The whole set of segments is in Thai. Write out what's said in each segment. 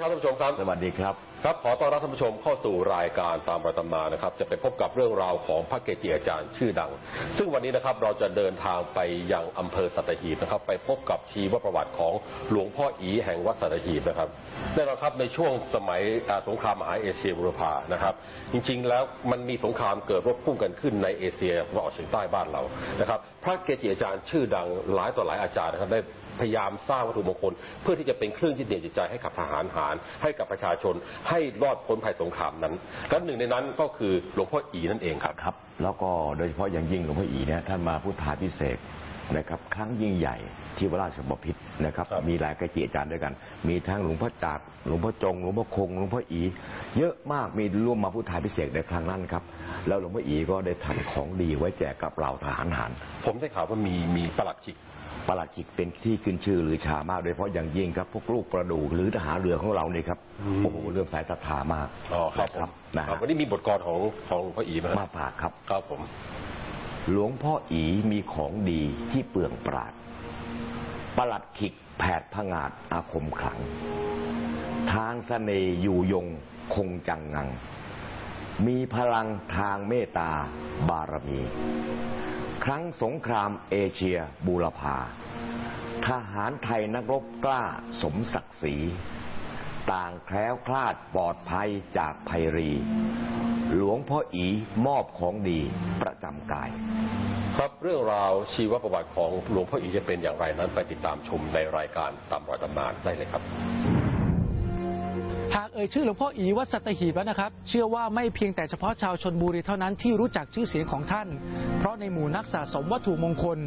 ครับท่านผู้ชมครับ สวัสดีครับครับขอต้อนรับท่านผู้ชมเข้าสู่รายการตามประตำนานนะครับ จะไปพบกับเรื่องราวของพระเกจิอาจารย์ชื่อดัง ซึ่งวันนี้นะครับเราจะเดินทางไปยังอำเภอสัตหีบนะครับ ไปพบกับชีวประวัติของหลวงพ่ออีแห่งวัดสัตหีบนะครับแน่นอนครับในช่วงสมัยสงครามมหาเอเชียบุรพานะครับ จริงๆแล้วมันมีสงครามเกิดรบพุ่งกันขึ้นในเอเชียตะวันออกเฉียงใต้บ้านเรานะครับ พระเกจิอาจารย์ชื่อดังหลายต่อหลายอาจารย์นะครับได้พยายามสร้างวัตถุมงคล เพื่อที่จะเป็นเครื่องยึดเหนี่ยวจิตใจให้กับทหารหารให้กับประชาชนให้รอดพ้นภัยสงครามนั้น และหนึ่งในนั้นก็คือหลวงพ่ออีนั่นเองครับครับ แล้วก็โดยเฉพาะอย่างยิ่งหลวงพ่ออีเนี่ยท่านมาพุทธาพิเศษกนะครับครั้งยิ่งใหญ่ที่วดราชบพิตรนะครับครับมีหลายกระจิอาจารย์ด้วยกัน มีทั้งหลวงพ่อจาก หลวงพ่อจง หลวงพ่อคง หลวงพ่ออี เยอะมากมีร่วมมาพุทธาพิเศษกในครั้งนั้นครับ แล้วหลวงพ่ออีก็ได้ทำของดีไว้แจกกับเหล่าทหารหารผมได้ข่าวว่ามีมีประหลัดขิก ประหลัดขิกเป็นที่ขึ้นชื่อหรือชามาก โดยเฉพาะอย่างยิ่งครับ พวกลูกประดูหรือทหารเรือของเรานี่ครับอืมโอ้โหเริ่อมสายศรัทธามากอ๋อครับผมนะคครัรับบวันนี้มีบทกรของของหลวงพ่ออีไหมครับมาฝากครับ ครับผม หลวงพ่ออีมีของดีที่เปลืองปราด ประหลัดขิกแผดผงาดอาคมขลัง ทางสเสน่ห์อยู่ยงคงจังงัง มีพลังทางเมตตาบารมี ครั้งสงครามเอเชียบูรพาทหารไทยนักรบกล้าสมศักดิ์ศรี ต่างแคล้วคลาดปลอดภัยจากภัยรี หลวงพ่ออีมอบของดีประจำกาย ครับเรื่องราวชีวประวัติของหลวงพ่ออีจะเป็นอย่างไรนั้นไปติดตามชมในรายการตามรอยตำนานได้เลยครับ หากเอ่ยชื่อหลวงพ่ออีวัดสัตหีบแล้วนะครับ เชื่อว่าไม่เพียงแต่เฉพาะชาวชนบุรีเท่านั้นที่รู้จักชื่อเสียงของท่าน เพราะในหมู่นักสะสมวัตถุมงคล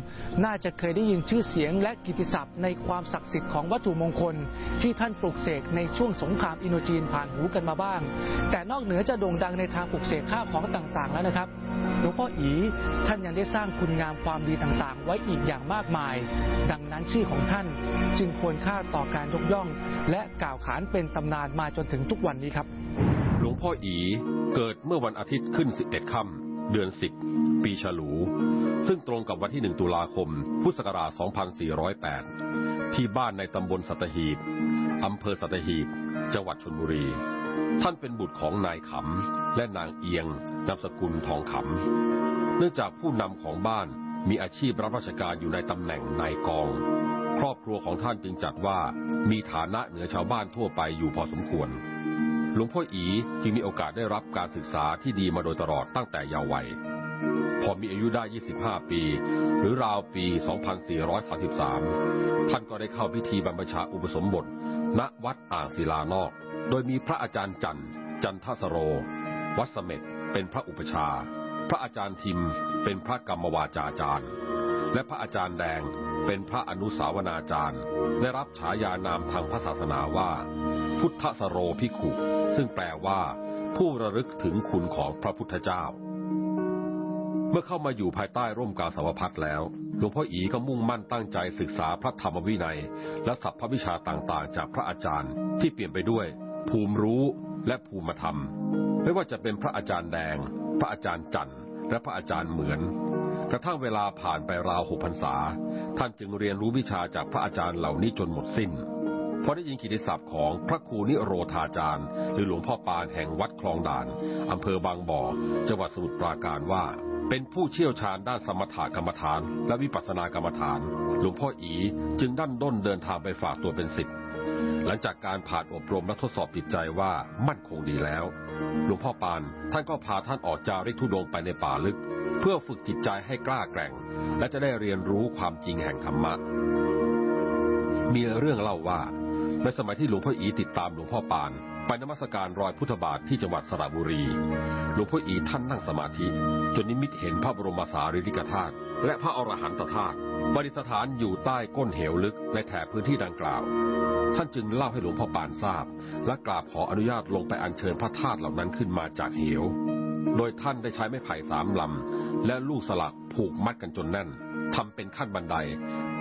น่าจะเคยได้ยินชื่อเสียงและกิตติศัพท์ในความศักดิ์สิทธิ์ของวัตถุมงคล ที่ท่านปลุกเสกในช่วงสงครามอินโดจีนผ่านหูกันมาบ้าง แต่นอกเหนือจะโด่งดังในทางปลุกเสกข้าวของต่างๆแล้วนะครับ ลวงพ่ออีท่านยังได้สร้างคุณงามความดีต่างๆ ไว้อีกอย่างมากมาย ดังนั้นชื่อของท่านจึงควรค่าต่อการยกย่อง และกล่าวขานเป็นตำนานมาจนถึงทุกวันนี้ครับ หลวงพ่ออีเกิดเมื่อวันอาทิตย์ขึ้น 11 ค่ำเดือน 10 ปีฉลู ซึ่งตรงกับวันที่ 1 ตุลาคม พุทธศักราช 2408 ที่บ้านในตำบลสัตหีบอำเภอสัตหีบ จังหวัดชลบุรี ท่านเป็นบุตรของนายขำและนางเอียงนามสกุลทองขำ เนื่องจากผู้นำของบ้านมีอาชีพรับราชการอยู่ในตำแหน่งนายกอง ครอบครัวของท่านจึงจัดว่ามีฐานะเหนือชาวบ้านทั่วไปอยู่พอสมควร หลวงพ่ออีจึงมีโอกาสได้รับการศึกษาที่ดีมาโดยตลอดตั้งแต่เยาว์วัย พอมีอายุได้ 25 ปี หรือราวปี 2433 ท่านก็ได้เข้าพิธีบรรพชาอุปสมบท ณวัดอ่างศิลานอก โดยมีพระอาจารย์จันทร์จันทสโร วัดเสม็ดเป็นพระอุปชา พระอาจารย์ทิมเป็นพระกรรมวาจาจารย์ และพระอาจารย์แดงเป็นพระอนุสาวนาจารย์ ได้รับฉายานามทางพระศาสนาว่า พุทธสโรภิขุ ซึ่งแปลว่า ผู้ระลึกถึงคุณของพระพุทธเจ้า เมื่อเข้ามาอยู่ภายใต้ร่มกาสาวพัดแล้วหลวงพ่ออีก็มุ่งมั่นตั้งใจศึกษาพระธรรมวินัย และสัพพวิชาต่างๆ จากพระอาจารย์ที่เปลี่ยนไปด้วย ภูมิรู้และภูมิธรรม ไม่ว่าจะเป็นพระอาจารย์แดง พระอาจารย์จันทร์ และพระอาจารย์เหมือน กระทั่งเวลาผ่านไปราวหกพรรษา ท่านจึงเรียนรู้วิชาจากพระอาจารย์เหล่านี้จนหมดสิ้นพอได้ยินกิติศัพท์ของพระครูนิโรธาจารย์ หรือหลวงพ่อปานแห่งวัดคลองด่านอำเภอบางบ่อ จังหวัดสมุทรปราการว่า เป็นผู้เชี่ยวชาญด้านสมถกรรมฐาน และวิปัสสนากรรมฐาน หลวงพ่ออีจึงดันด้นเดินทางไปฝากตัวเป็นศิษย์หลังจากการผ่านอบรมและทดสอบจิตใจว่ามั่นคงดีแล้ว หลวงพ่อปานท่านก็พาท่านออกจาริกธุดงไปในป่าลึก เพื่อฝึกจิตใจให้กล้าแกร่ง และจะได้เรียนรู้ความจริงแห่งธรรมะ มีเรื่องเล่าว่าในสมัยที่หลวงพ่ออีติดตามหลวงพ่อปาน ไปนมัสการรอยพุทธบาทที่จังหวัดสระบุรี หลวงพ่ออีท่านนั่งสมาธิ จนนิมิตเห็นพระบรมสารีริกธาตุและพระอรหันตธาตุประดิษฐานอยู่ใต้ก้นเหวลึกในแถบพื้นที่ดังกล่าว ท่านจึงเล่าให้หลวงพ่อปานทราบ และกราบขออนุญาตลงไปอัญเชิญพระธาตุเหล่านั้นขึ้นมาจากเหว โดยท่านได้ใช้ไม้ไผ่สามลำ และลูกสลักผูกมัดกันจนแน่นทำเป็นขั้นบันได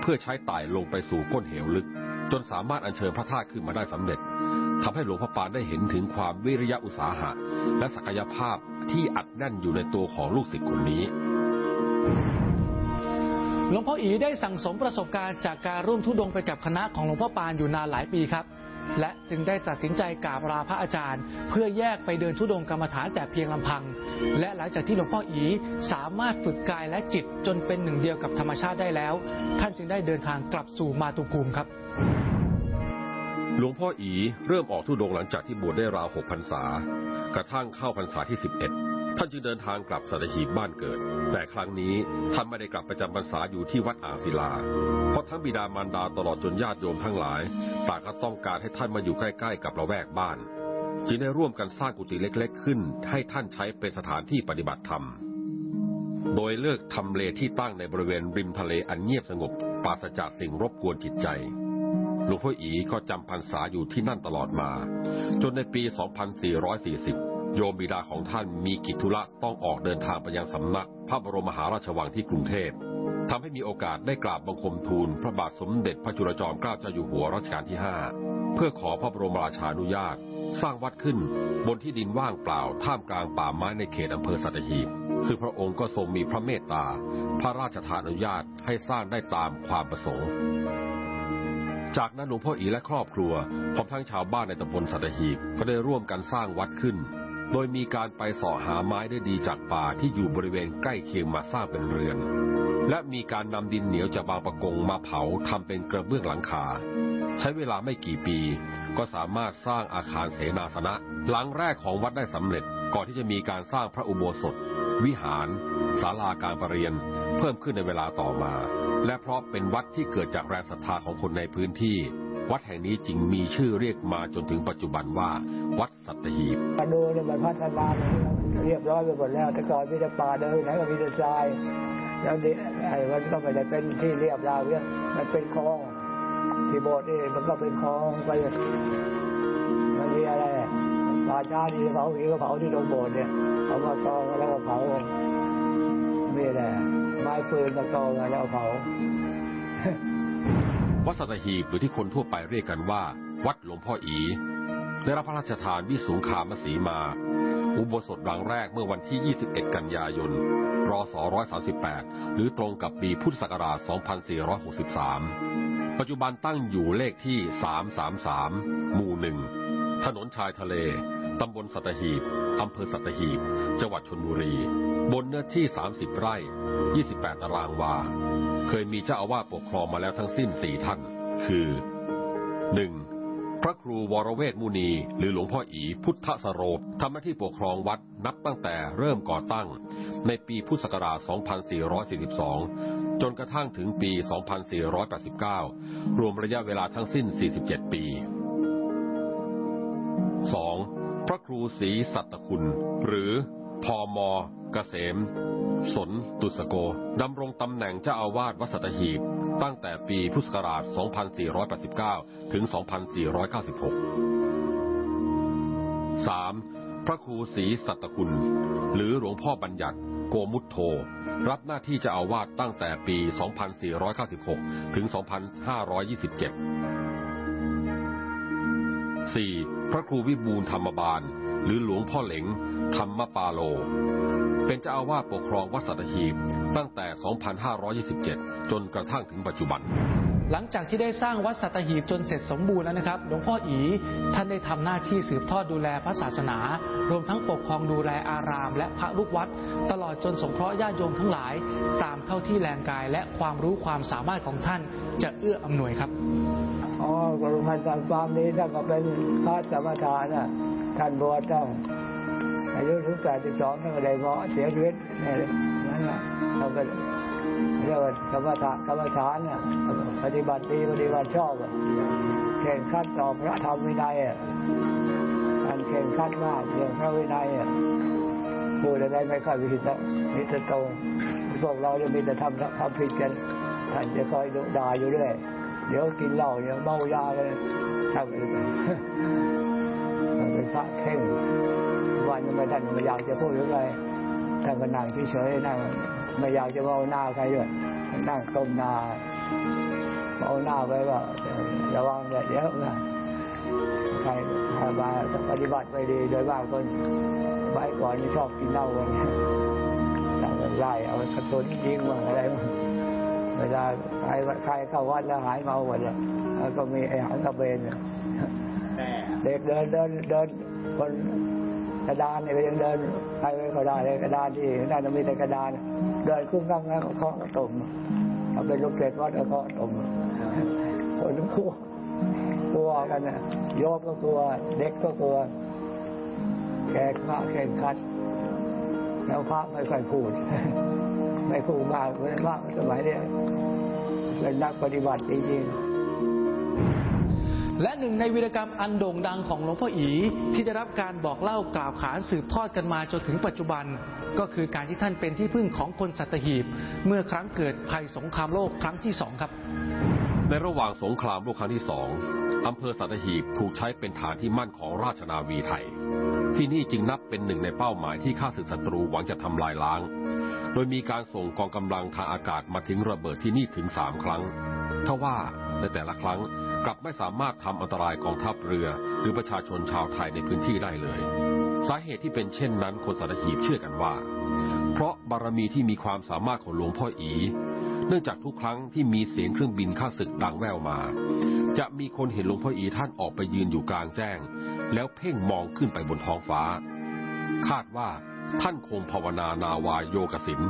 เพื่อใช้ไต่ลงไปสู่ก้นเหวลึก จนสามารถอัญเชิญพระธาตุขึ้นมาได้สำเร็จ ทำให้หลวงพ่อปานได้เห็นถึงความวิริยะอุตสาหะ และศักยภาพที่อัดแน่นอยู่ในตัวของลูกศิษย์คนนี้หลวงพ่ออีได้สั่งสมประสบการณ์จากการร่วมทุดงไปกับคณะของหลวงพ่อปานอยู่นานหลายปีครับ และจึงได้ตัดสินใจกราบลาพระอาจารย์ เพื่อแยกไปเดินทุดงกรรมฐานแต่เพียงลำพัง และหลังจากที่หลวงพ่ออีสามารถฝึกกายและจิตจนเป็นหนึ่งเดียวกับธรรมชาติได้แล้ว ท่านจึงได้เดินทางกลับสู่มาตุภูมิครับ ลวงพ่ออีเริ่มออกทุดงหลังจากที่บวชได้ราวหกพรรษา กระทั่งเข้าพรรษาที่ 11 ท่านจึงเดินทางกลับสัตหีบบ้านเกิด แต่ครั้งนี้ท่านไม่ได้กลับประจำพรรษาอยู่ที่วัดอ่างศิลา เพราะทั้งบิดามารดาตลอดจนญาติโยมทั้งหลายต่างก็ต้องการให้ท่านมาอยู่ใกล้ ๆ กับละแวกบ้านจึงได้ร่วมกันสร้างกุฏิเล็ก ๆ ขึ้น ให้ท่านใช้เป็นสถานที่ปฏิบัติธรรม โดยเลือกทำเลที่ตั้งในบริเวณริมทะเลอันเงียบสงบปราศจากสิ่งรบกวนจิตใจ หลวงพ่ออีก็จำพรรษาอยู่ที่นั่นตลอดมา จนในปี 2440 โยมบิดาของท่านมีกิจธุระต้องออกเดินทางไปยังสำนัก พระบรมมหาราชวังที่กรุงเทพทำให้มีโอกาสได้กราบบังคมทูล พระบาทสมเด็จพระจุลจอมเกล้าเจ้าอยู่หัวรัชกาลที่ 5 เพื่อขอพระบรมราชานุญาต สร้างวัดขึ้นบนที่ดินว่างเปล่าท่ามกลางป่าไม้ในเขตอำเภอสัตหีบซึ่งพระองค์ก็ทรงมีพระเมตตา พระราชทานอนุญาตให้สร้างได้ตามความประสงค์ จากนั้นหลวงพ่ออีและครอบครัวพร้อมทั้งชาวบ้านในตำบลสัตหีบก็ได้ร่วมกันสร้างวัดขึ้น โดยมีการไปสาะหาไม้ได้ดีจากป่าที่อยู่บริเวณใกล้เคียงมาสร้างเป็นเรือน และมีการนำดินเหนียวจากบางประกงมาเผาทำเป็นกระเบื้องหลังคา ใช้เวลาไม่กี่ปี ก็สามารถสร้างอาคารเสนาสนะ หลังแรกของวัดได้สำเร็จก่อนที่จะมีการสร้างพระอุโบสถ วิหารศาลาการประเรียน พิ่มขึ้นในเวลาต่อมา และเพราะเป็นวัดที่เกิดจากแรงศรัทธาของคนในพื้นที่ วัดแห่งนี้จึงมีชื่อเรียกมาจนถึงปัจจุบันว่า วัดสัตหีบมาดูเนี่ยมันพัฒนาเรียบร้อยไปหมดแล้วแต่ก่อนมีแต่ป่าเดินไหนก็มีแต่ทรายแล้วนี่ไอ้มันก็ไม่ได้เป็นที่เรียบราเนี่ยมันเป็นคลองที่โบสถ์นี่มันก็เป็นคลองไปมันมีอะไรป่าช้าที่เผาผีก็เผาที่โดนโบสถ์เนี่ยเอามาตองกันแล้วก็เผากันมีแหละ ไม้ปืนมาตองแล้วเผาวัดสัตหีบหรือที่คนทั่วไปเรียกกันว่า วัดหลวงพ่ออี ได้รับพระราชทานวิสุงคามสีมา อุโบสถหลังแรกเมื่อวันที่ 21 กันยายน รศ138 หรือตรงกับปีพุทธศักราช 2463 ปัจจุบันตั้งอยู่เลขที่ 333 หมู่หนึ่ง ถนนชายทะเล ตำบลสัตหีบ อำเภอสัตหีบ จังหวัดชนบุรี บนเนื้อที่ 30 ไร่ 28 ตารางวา เคยมีเจ้าอาวาสปกครองมาแล้วทั้งสิ้น4ท่าน คือ 1. พระครูวรเวทมุนี หรือหลวงพ่ออีพุทธสโรทำหน้าที่ปกครองวัดนับตั้งแต่เริ่มก่อตั้ง ในปีพุทธศักราช 2442 จนกระทั่งถึงปี 2489 รวมระยะเวลาทั้งสิ้น 47 ปี 2. พระครูศรีสัตตคุณ หรือพอมเกษม สนตุสโก ดำรงตำแหน่งเจ้าอาวาสวัดสัตหีบ ตั้งแต่ปีพุทธศักราช 2489 ถึง 2496 3. พระครูศรีสัตตคุณ หรือหลวงพ่อบัญญัติ โกมุตโทรับหน้าที่เจ้าอาวาสตั้งแต่ปี 2496 ถึง 2527 4. พระครูวิบูลธรรมบาล หรือหลวงพ่อเหลงธรรมปาโล เป็นเจ้าอาวาสปกครองวัดสัตหีบตั้งแต่ 2527 จนกระทั่งถึงปัจจุบัน หลังจากที่ได้สร้างวัดสัตหีบจนเสร็จสมบูรณ์แล้วนะครับ หลวงพ่ออีท่านได้ทำหน้าที่สืบทอดดูแลพระศาสนา รวมทั้งปกครองดูแลอาราม และพระลูกวัด ตลอดจนสงเคราะห์ญาติโยมทั้งหลาย ตามเท่าที่แรงกายและความรู้ความสามารถของท่านจะเอื้ออำนวยครับ อ๋อกรุงพันธ์ตอนความนี้ท่านก็เป็นพระสมถานะท่านบวชตั้งอายุถึงแปดสิบสองท่านก็ได้เหมาะเสียชีวิตนี่นั่นแหละเขาก็เรียกว่ากรรมฐานกรรมฐานน่ะปฏิบัติดีปฏิบัติชอบอะเข่งขัดต่อพระธรรมวินัยอะท่านเข่งขัดมากเรื่องพระวินัยอะพูดอะไรไม่ค่อยผิดแล้วมีแต่ตรงพวกเราจะมีแต่ทำทำผิดกันท่านจะคอยดุด่าอยู่เรื่อย เดี๋ยวกินเหล้าเดี๋ยวเมายาเลยทำอะไรกันมันเป็นพระเข่งวันยังไม่ท่านไม่อยากจะพูดหรือไงท่านก็นั่งเฉยๆนั่งไม่อยากจะเมาหน้าใครด้วยนั่งต้มนาเมาหน้าไปก็ระวังเดี๋ยวเดียวนะใครใครมาปฏิบัติไปดีโดยมากคนไปก่อนนี่ชอบกินเหล้ากันแต่ก็ไล่เอากระสุนยิงมาอะไรมา เวลาใครใครเข้าวัดแล้วหายเมาหมดเลยแล้วก็มีไอ้หังกระเบนเนี่ยเด็กเดินเดินเดินคนกระดานเนี่ยก็ยังเดินไปไม่ก็ได้เลยกระดานที่น่าจะมีแต่กระดาน เดินขึ้นข้างแล้วเคาะตุ่มเอาเป็นลูกเศษวัดแล้วเคาะตุ่มคนทั้งคู่กลัวกันนะโยมก็กลัว เด็กก็กลัวแกพระแข่งขันแล้วพระไม่ค่อยพูด ไม่พูดมากเลยมากสมัยเนี้ยเป็นนักปฏิบัติจริงๆ และหนึ่งในวีรกรรมอันโด่งดังของหลวงพ่ออีที่ได้รับการบอกเล่ากล่าวขานสืบทอดกันมาจนถึงปัจจุบัน ก็คือการที่ท่านเป็นที่พึ่งของคนสัตหีบ เมื่อครั้งเกิดภัยสงครามโลกครั้งที่สองครับ ในระหว่างสงครามโลกครั้งที่สองอำเภอสัตหีบถูกใช้เป็นฐานที่มั่นของราชนาวีไทย ที่นี่จึงนับเป็นหนึ่งในเป้าหมายที่ข้าศึกศัตรูหวังจะทำลายล้าง โดยมีการส่งกองกำลังทางอากาศมาทิ้งระเบิดที่นี่ถึงสามครั้งทว่าในแต่ละครั้งกลับไม่สามารถทำอันตรายกองทัพเรือ หรือประชาชนชาวไทยในพื้นที่ได้เลย สาเหตุที่เป็นเช่นนั้นคนสัตหีบเชื่อกันว่า เพราะบารมีที่มีความสามารถของหลวงพ่ออี เนื่องจากทุกครั้งที่มีเสียงเครื่องบินข้าศึกดังแว่วมา จะมีคนเห็นหลวงพ่ออีท่านออกไปยืนอยู่กลางแจ้ง แล้วเพ่งมองขึ้นไปบนท้องฟ้า คาดว่า ท่านคงภาวนานาวาโยกสิน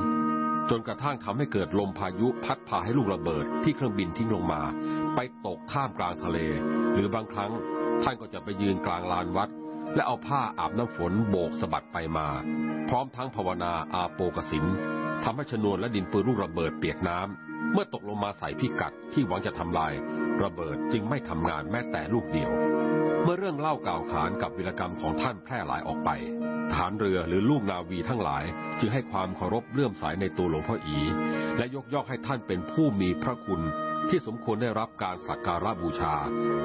จนกระทั่งทำให้เกิดลมพายุพัดพาให้ลูกระเบิดที่เครื่องบินทิ้งลงมา ไปตกท่ามกลางทะเล หรือบางครั้งท่านก็จะไปยืนกลางลานวัด และเอาผ้าอาบน้ำฝนโบกสะบัดไปมา พร้อมทั้งภาวนาอาโปกสินทำให้ชนวนและดินปืนลูกระเบิดเปียกน้ำเมื่อตกลงมาใส่พิกัดที่หวังจะทำลาย ระเบิดจึงไม่ทำงานแม้แต่ลูกเดียว เมื่อเรื่องเล่าก่าวขานกับวิรกรรมของท่านแพร่หลายออกไป ฐานเรือหรือลูกนาวีทั้งหลาย จึงให้ความเคารพเลื่อมใสในตัวหลวงพ่ออี และยกย่องให้ท่านเป็นผู้มีพระคุณที่สมควรได้รับการสักการะบูชา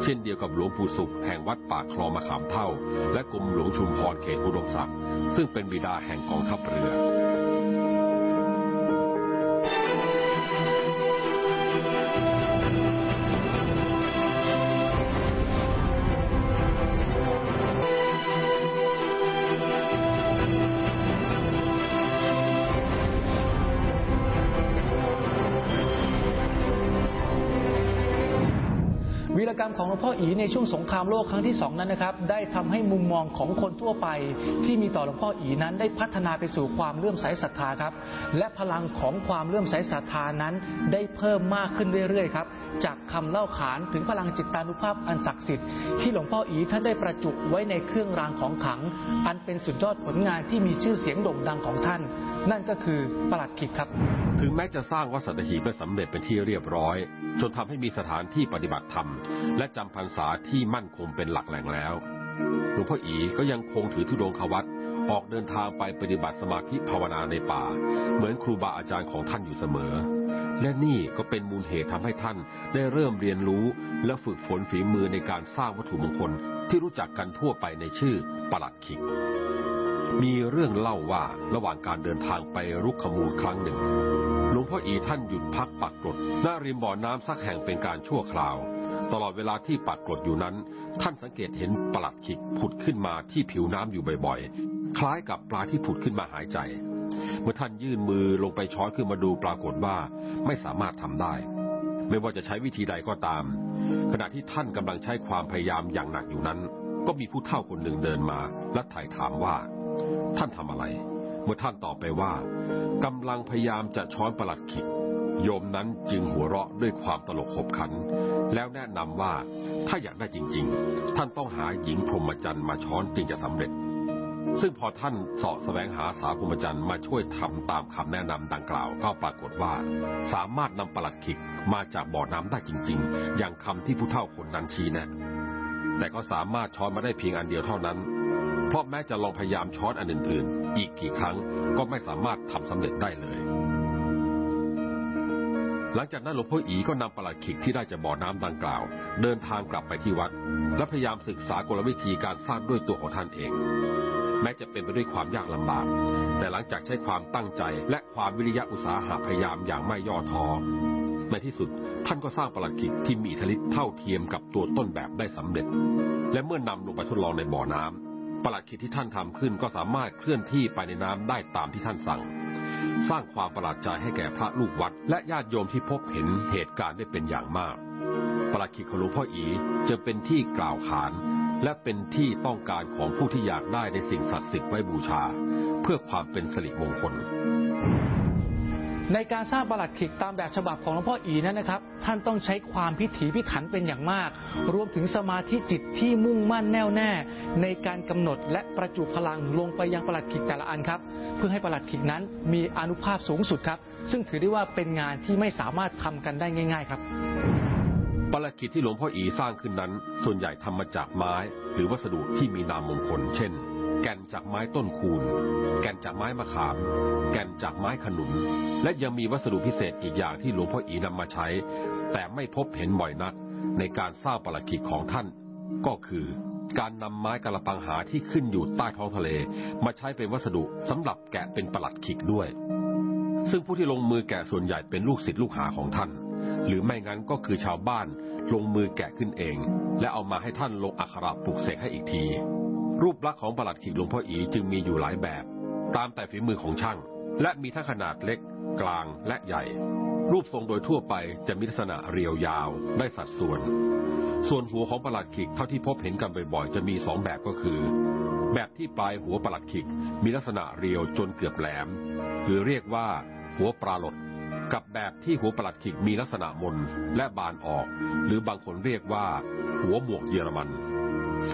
เช่นเดียวกับหลวงปู่สุขแห่งวัดปากคลองมะขามเท่า และกรมหลวงชุมพรเขตอุดมศักดิ์ซึ่งเป็นบิดาแห่งกองทัพเรือ กรรมของหลวงพ่ออีในช่วงสงครามโลกครั้งที่สองนั้นนะครับ ได้ทำให้มุมมองของคนทั่วไป ที่มีต่อหลวงพ่ออีนั้นได้พัฒนาไปสู่ความเลื่อมใสศรัทธาครับ และพลังของความเลื่อมใสศรัทธานั้นได้เพิ่มมากขึ้นเรื่อยๆครับ จากคำเล่าขานถึงพลังจิตตานุภาพอันศักดิ์สิทธิ์ที่หลวงพ่ออีท่านได้ประจุไว้ในเครื่องรางของขลัง อันเป็นสุดยอดผลงานที่มีชื่อเสียงโด่งดังของท่าน นั่นก็คือประหลัดขิกครับ ถึงแม้จะสร้างวัดสัตหีบได้สำเร็จเป็นที่เรียบร้อย จนทำให้มีสถานที่ปฏิบัติธรรม และจำพรรษาที่มั่นคงเป็นหลักแหล่งแล้วหลวงพ่ออีก็ยังคงถือธุดงควัตออกเดินทางไปปฏิบัติสมาธิภาวนาในป่า เหมือนครูบาอาจารย์ของท่านอยู่เสมอ และนี่ก็เป็นมูลเหตุทำให้ท่านได้เริ่มเรียนรู้และฝึกฝนฝีมือในการสร้างวัตถุมงคลที่รู้จักกันทั่วไปในชื่อประหลัดขิก มีเรื่องเล่าว่าระหว่างการเดินทางไปรุกขมูลครั้งหนึ่งหลวงพ่ออีท่านหยุดพักปักกรดหน้าริมบ่อน้ำสักแห่งเป็นการชั่วคราว ตลอดเวลาที่ปักกรดอยู่นั้น ท่านสังเกตเห็นปลัดขิกผุดขึ้นมาที่ผิวน้ำอยู่บ่อยๆ คล้ายกับปลาที่ผุดขึ้นมาหายใจ เมื่อท่านยื่นมือลงไปช้อนขึ้นมาดูปรากฏว่าไม่สามารถทำได้ ไม่ว่าจะใช้วิธีใดก็ตาม ขณะที่ท่านกำลังใช้ความพยายามอย่างหนักอยู่นั้น ก็มีผู้เฒ่าคนหนึ่งเดินมาและไถ่ถามว่า ท่านทำอะไร เมื่อท่านตอบไปว่ากำลังพยายามจะช้อนประหลัดขิก โยมนั้นจึงหัวเราะด้วยความตลกขบขัน แล้วแนะนำว่าถ้าอยากได้จริง ๆ ท่านต้องหาหญิงพรหมจรรย์มาช้อนจึงจะสำเร็จ ซึ่งพอท่านเสาะแสวงหาสาวพรหมจรรย์มาช่วยทำตามคำแนะนำดังกล่าวก็ปรากฏว่า สามารถนำประหลัดขิกมาจากบ่อน้ำได้จริง ๆ อย่างคำที่ผู้เฒ่าคนนั้นชี้แนะแต่ก็สามารถช้อนมาได้เพียงอันเดียวเท่านั้น เพราะแม้จะลองพยายามช้อนอันอื่นๆ อีกกี่ครั้งก็ไม่สามารถทำสำเร็จได้เลย หลังจากนั้นหลวงพ่ออีก็นำประหลัดขิกที่ได้จากบ่อน้ำดังกล่าว เดินทางกลับไปที่วัด และพยายามศึกษากลวิธีการสร้างด้วยตัวของท่านเอง แม้จะเป็นไปด้วยความยากลำบาก แต่หลังจากใช้ความตั้งใจและความวิริยะอุตสาหะพยายามอย่างไม่ย่อท้อในที่สุดท่านก็สร้างประหลัดขิกที่มีอิทธิฤทธิ์เท่าเทียมกับตัวต้นแบบได้สำเร็จ และเมื่อนำลงไปทดลองในบ่อน้ำ ประหลัดขิดที่ท่านทำขึ้นก็สามารถเคลื่อนที่ไปในน้ำได้ตามที่ท่านสั่ง สร้างความประหลาดใจให้แก่พระลูกวัด และญาติโยมที่พบเห็นเหตุการณ์ได้เป็นอย่างมาก ประหลัดขิดของหลวงพ่ออีจะเป็นที่กล่าวขาน และเป็นที่ต้องการของผู้ที่อยากได้ในสิ่งศักดิ์สิทธิ์ไว้บูชา เพื่อความเป็นสิริมงคล ในการสร้างประหลัดขิกตามแบบฉบับของหลวงพ่ออีนั้นนะครับ ท่านต้องใช้ความพิถีพิถันเป็นอย่างมาก รวมถึงสมาธิจิตที่มุ่งมั่นแน่วแน่ ในการกำหนดและประจุพลังลงไปยังประหลัดขิกแต่ละอันครับ เพื่อให้ประหลัดขิกนั้นมีอนุภาพสูงสุดครับ ซึ่งถือได้ว่าเป็นงานที่ไม่สามารถทำกันได้ง่าย ๆ ครับปารากิจที่หลวงพ่ออีสร้างขึ้นนั้น ส่วนใหญ่ทำมาจากไม้ หรือวัสดุที่มีนามมงคล เช่น แก่นจากไม้ต้นคูน แก่นจากไม้มะขาม แก่นจากไม้ขนุน และยังมีวัสดุพิเศษอีกอย่างที่หลวงพ่ออีนำมาใช้ แต่ไม่พบเห็นบ่อยนักในการสร้างปารากิจของท่าน ก็คือการนำไม้กระปังหาที่ขึ้นอยู่ใต้ท้องทะเล มาใช้เป็นวัสดุสำหรับแกะเป็นประหลัดขิกด้วย ซึ่งผู้ที่ลงมือแกะส่วนใหญ่เป็นลูกศิษย์ลูกหาของท่าน หรือไม่งั้นก็คือชาวบ้านลงมือแกะขึ้นเอง และเอามาให้ท่านลงอักขระปลุกเสกให้อีกที รูปลักษณ์ของประหลัดขิกหลวงพ่ออีจึงมีอยู่หลายแบบ ตามแต่ฝีมือของช่าง และมีทั้งขนาดเล็ก กลางและใหญ่ รูปทรงโดยทั่วไปจะมีลักษณะเรียวยาว ได้สัดส่วน ส่วนหัวของประหลัดขิกเท่าที่พบเห็นกันบ่อยๆ จะมีสองแบบก็คือ แบบที่ปลายหัวประหลัดขิกมีลักษณะเรียวจนเกือบแหลม หรือเรียกว่าหัวปลาหลดกับแบบที่หัวประหลัดขิกมีลักษณะมนและบานออก หรือบางคนเรียกว่า หัวหมวกเยอรมัน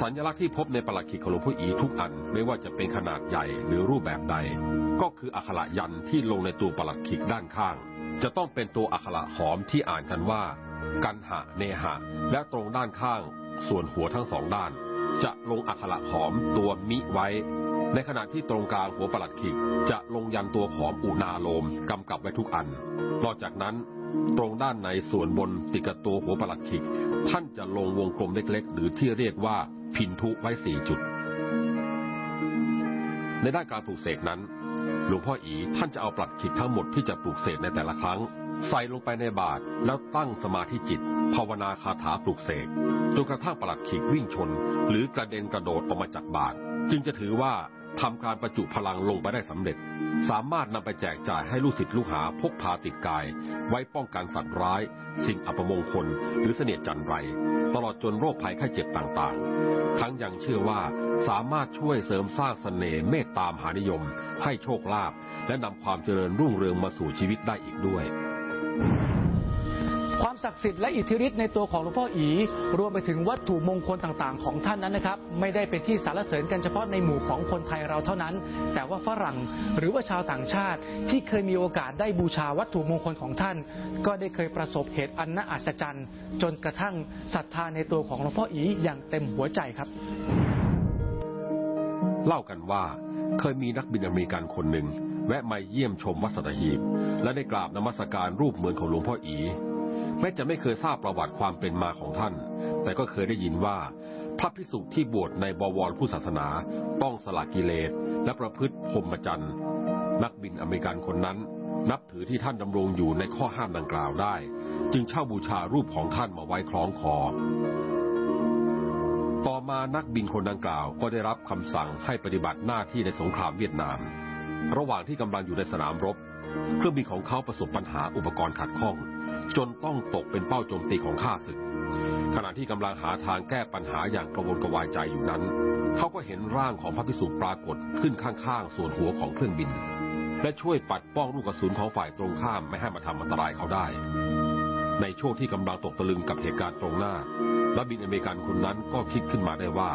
สัญลักษณ์ที่พบในประหลัดขิกของหลวงพ่ออีทุกอันไม่ว่าจะเป็นขนาดใหญ่หรือรูปแบบใด ก็คืออักขระยันที่ลงในตัวประหลัดขิกด้านข้าง จะต้องเป็นตัวอักขระหอมที่อ่านกันว่า กันหะเนหะ และตรงด้านข้าง ส่วนหัวทั้งสองด้าน จะลงอักขระหอมตัวมิไว้ ในขณะที่ตรงกลางหัวประหลัดขิกจะลงยันตัวขอมอุณาโลมกำกับไว้ทุกอัน นอกจากนั้น ตรงด้านในส่วนบนติดกับตัวหัวประหลัดขิก ท่านจะลงวงกลมเล็ก ๆ หรือที่เรียกว่าพินทุไว้สี่จุด ในด้านการปลูกเสกนั้น หลวงพ่ออีท่านจะเอาปลัดขิกทั้งหมดที่จะปลูกเสกในแต่ละครั้ง ใส่ลงไปในบาตรแล้วตั้งสมาธิจิต ภาวนาคาถาปลูกเสกจนกระทั่งปลัดขิกวิ่งชน หรือกระเด็นกระโดดออกมาจากบาตรจึงจะถือว่า ทำการประจุพลังลงไปได้สำเร็จ สามารถนำไปแจกจ่ายให้ลูกศิษย์ลูกหาพกพาติดกาย ไว้ป้องกันสัตว์ร้าย สิ่งอัปมงคล หรือเสนียดจันไร ตลอดจนโรคภัยไข้เจ็บต่างๆ ทั้งยังเชื่อว่าสามารถช่วยเสริมสร้างเสน่ห์เมตตามหานิยม ให้โชคลาภและนำความเจริญรุ่งเรืองมาสู่ชีวิตได้อีกด้วย ความศักดิ์สิทธิ์และอิทธิฤทธิ์ในตัวของหลวงพ่ออีรวมไปถึงวัตถุมงคลต่างๆ ของท่านนั้นนะครับ ไม่ได้เป็นที่สรรเสริญกันเฉพาะในหมู่ของคนไทยเราเท่านั้น แต่ว่าฝรั่งหรือว่าชาวต่างชาติที่เคยมีโอกาสได้บูชาวัตถุมงคลของท่าน ก็ได้เคยประสบเหตุอันน่าอัศจรรย์ จนกระทั่งศรัทธาในตัวของหลวงพ่ออีอย่างเต็มหัวใจครับ เล่ากันว่าเคยมีนักบินอเมริกันคนหนึ่ง แวะมาเยี่ยมชมวัดสัตหีบ และได้กราบนมัสการรูปเหมือนของหลวงพ่ออี แม้จะไม่เคยทราบประวัติความเป็นมาของท่าน แต่ก็เคยได้ยินว่า พระพิสุที่บวชในบวรผู้ศาสนา ต้องสละกิเลส และประพฤติพรหมจรรย์นักบินอเมริกันคนนั้น นับถือที่ท่านดำรงอยู่ในข้อห้ามดังกล่าวได้ จึงเช่าบูชารูปของท่านมาไว้คล้องคอ ต่อมานักบินคนดังกล่าวก็ได้รับคำสั่งให้ปฏิบัติหน้าที่ในสงครามเวียดนาม ระหว่างที่กำลังอยู่ในสนามรบ เครื่องบินของเขาประสบปัญหาอุปกรณ์ขัดข้อง จนต้องตกเป็นเป้าโจมตีของข้าศึก ขณะที่กำลังหาทางแก้ปัญหาอย่างกระวนกระวายใจอยู่นั้น เขาก็เห็นร่างของพระพิสุปรากฏขึ้นข้างๆ ส่วนหัวของเครื่องบิน และช่วยปัดป้องลูกกระสุนของฝ่ายตรงข้ามไม่ให้มาทำอันตรายเขาได้ ในช่วงที่กำลังตกตะลึงกับเหตุการณ์ตรงหน้านักบินอเมริกันคนนั้นก็คิดขึ้นมาได้ว่า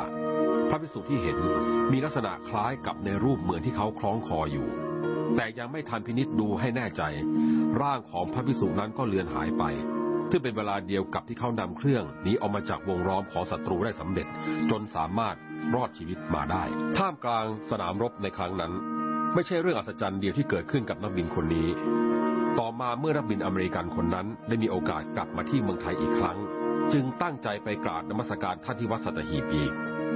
พระพิสุที่เห็นมีลักษณะคล้ายกับในรูปเหมือนที่เขาคล้องคออยู่ แต่ยังไม่ทันพินิษดูให้แน่ใจ ร่างของพระพิสุนั้นก็เลือนหายไป ซึ่งเป็นเวลาเดียวกับที่เขานำเครื่องหนีออกมาจากวงล้อมของศัตรูได้สำเร็จ จนสามารถรอดชีวิตมาได้ ท่ามกลางสนามรบในครั้งนั้น ไม่ใช่เรื่องอัศจรรย์เดียวที่เกิดขึ้นกับนักบินคนนี้ ต่อมาเมื่อนักบินอเมริกันคนนั้นได้มีโอกาสกลับมาที่เมืองไทยอีกครั้ง จึงตั้งใจไปกราบนมัสการท่านที่วัดสัตหีบอีก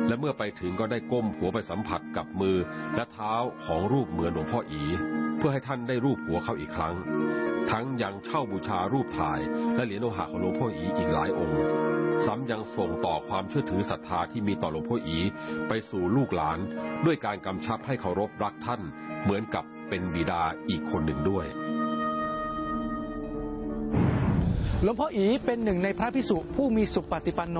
และเมื่อไปถึงก็ได้ก้มหัวไปสัมผัสกับมือและเท้าของรูปเหมือนหลวงพ่ออี เพื่อให้ท่านได้รูปหัวเขาอีกครั้ง ทั้งยังเช่าบูชารูปถ่าย และเหรียญโลหะของหลวงพ่ออีอีกหลายองค์ ซ้ำยังส่งต่อความเชื่อถือศรัทธาที่มีต่อหลวงพ่ออีไปสู่ลูกหลาน ด้วยการกำชับให้เคารพรักท่าน เหมือนกับเป็นบิดาอีกคนหนึ่งด้วย หลวงพ่ออีเป็นหนึ่งในพระพิสุผู้มีสุปฏิปันโน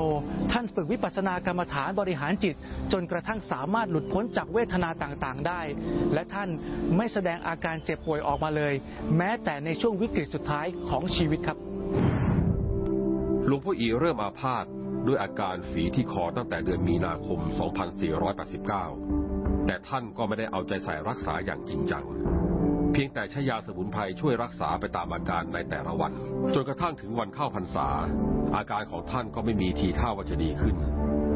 ท่านฝึกวิปัสสนากรรมฐานบริหารจิต จนกระทั่งสามารถหลุดพ้นจากเวทนาต่างๆได้ และท่านไม่แสดงอาการเจ็บป่วยออกมาเลย แม้แต่ในช่วงวิกฤตสุดท้ายของชีวิตครับหลวงพ่ออีเริ่มอาพาธด้วยอาการฝีที่คอตั้งแต่เดือนมีนาคม 2489 แต่ท่านก็ไม่ได้เอาใจใส่รักษาอย่างจริงจัง เพียงแต่ใช้ยาสมุนไพรช่วยรักษาไปตามอาการในแต่ละวัน จนกระทั่งถึงวันเข้าพรรษา อาการของท่านก็ไม่มีทีท่าว่าจะดีขึ้น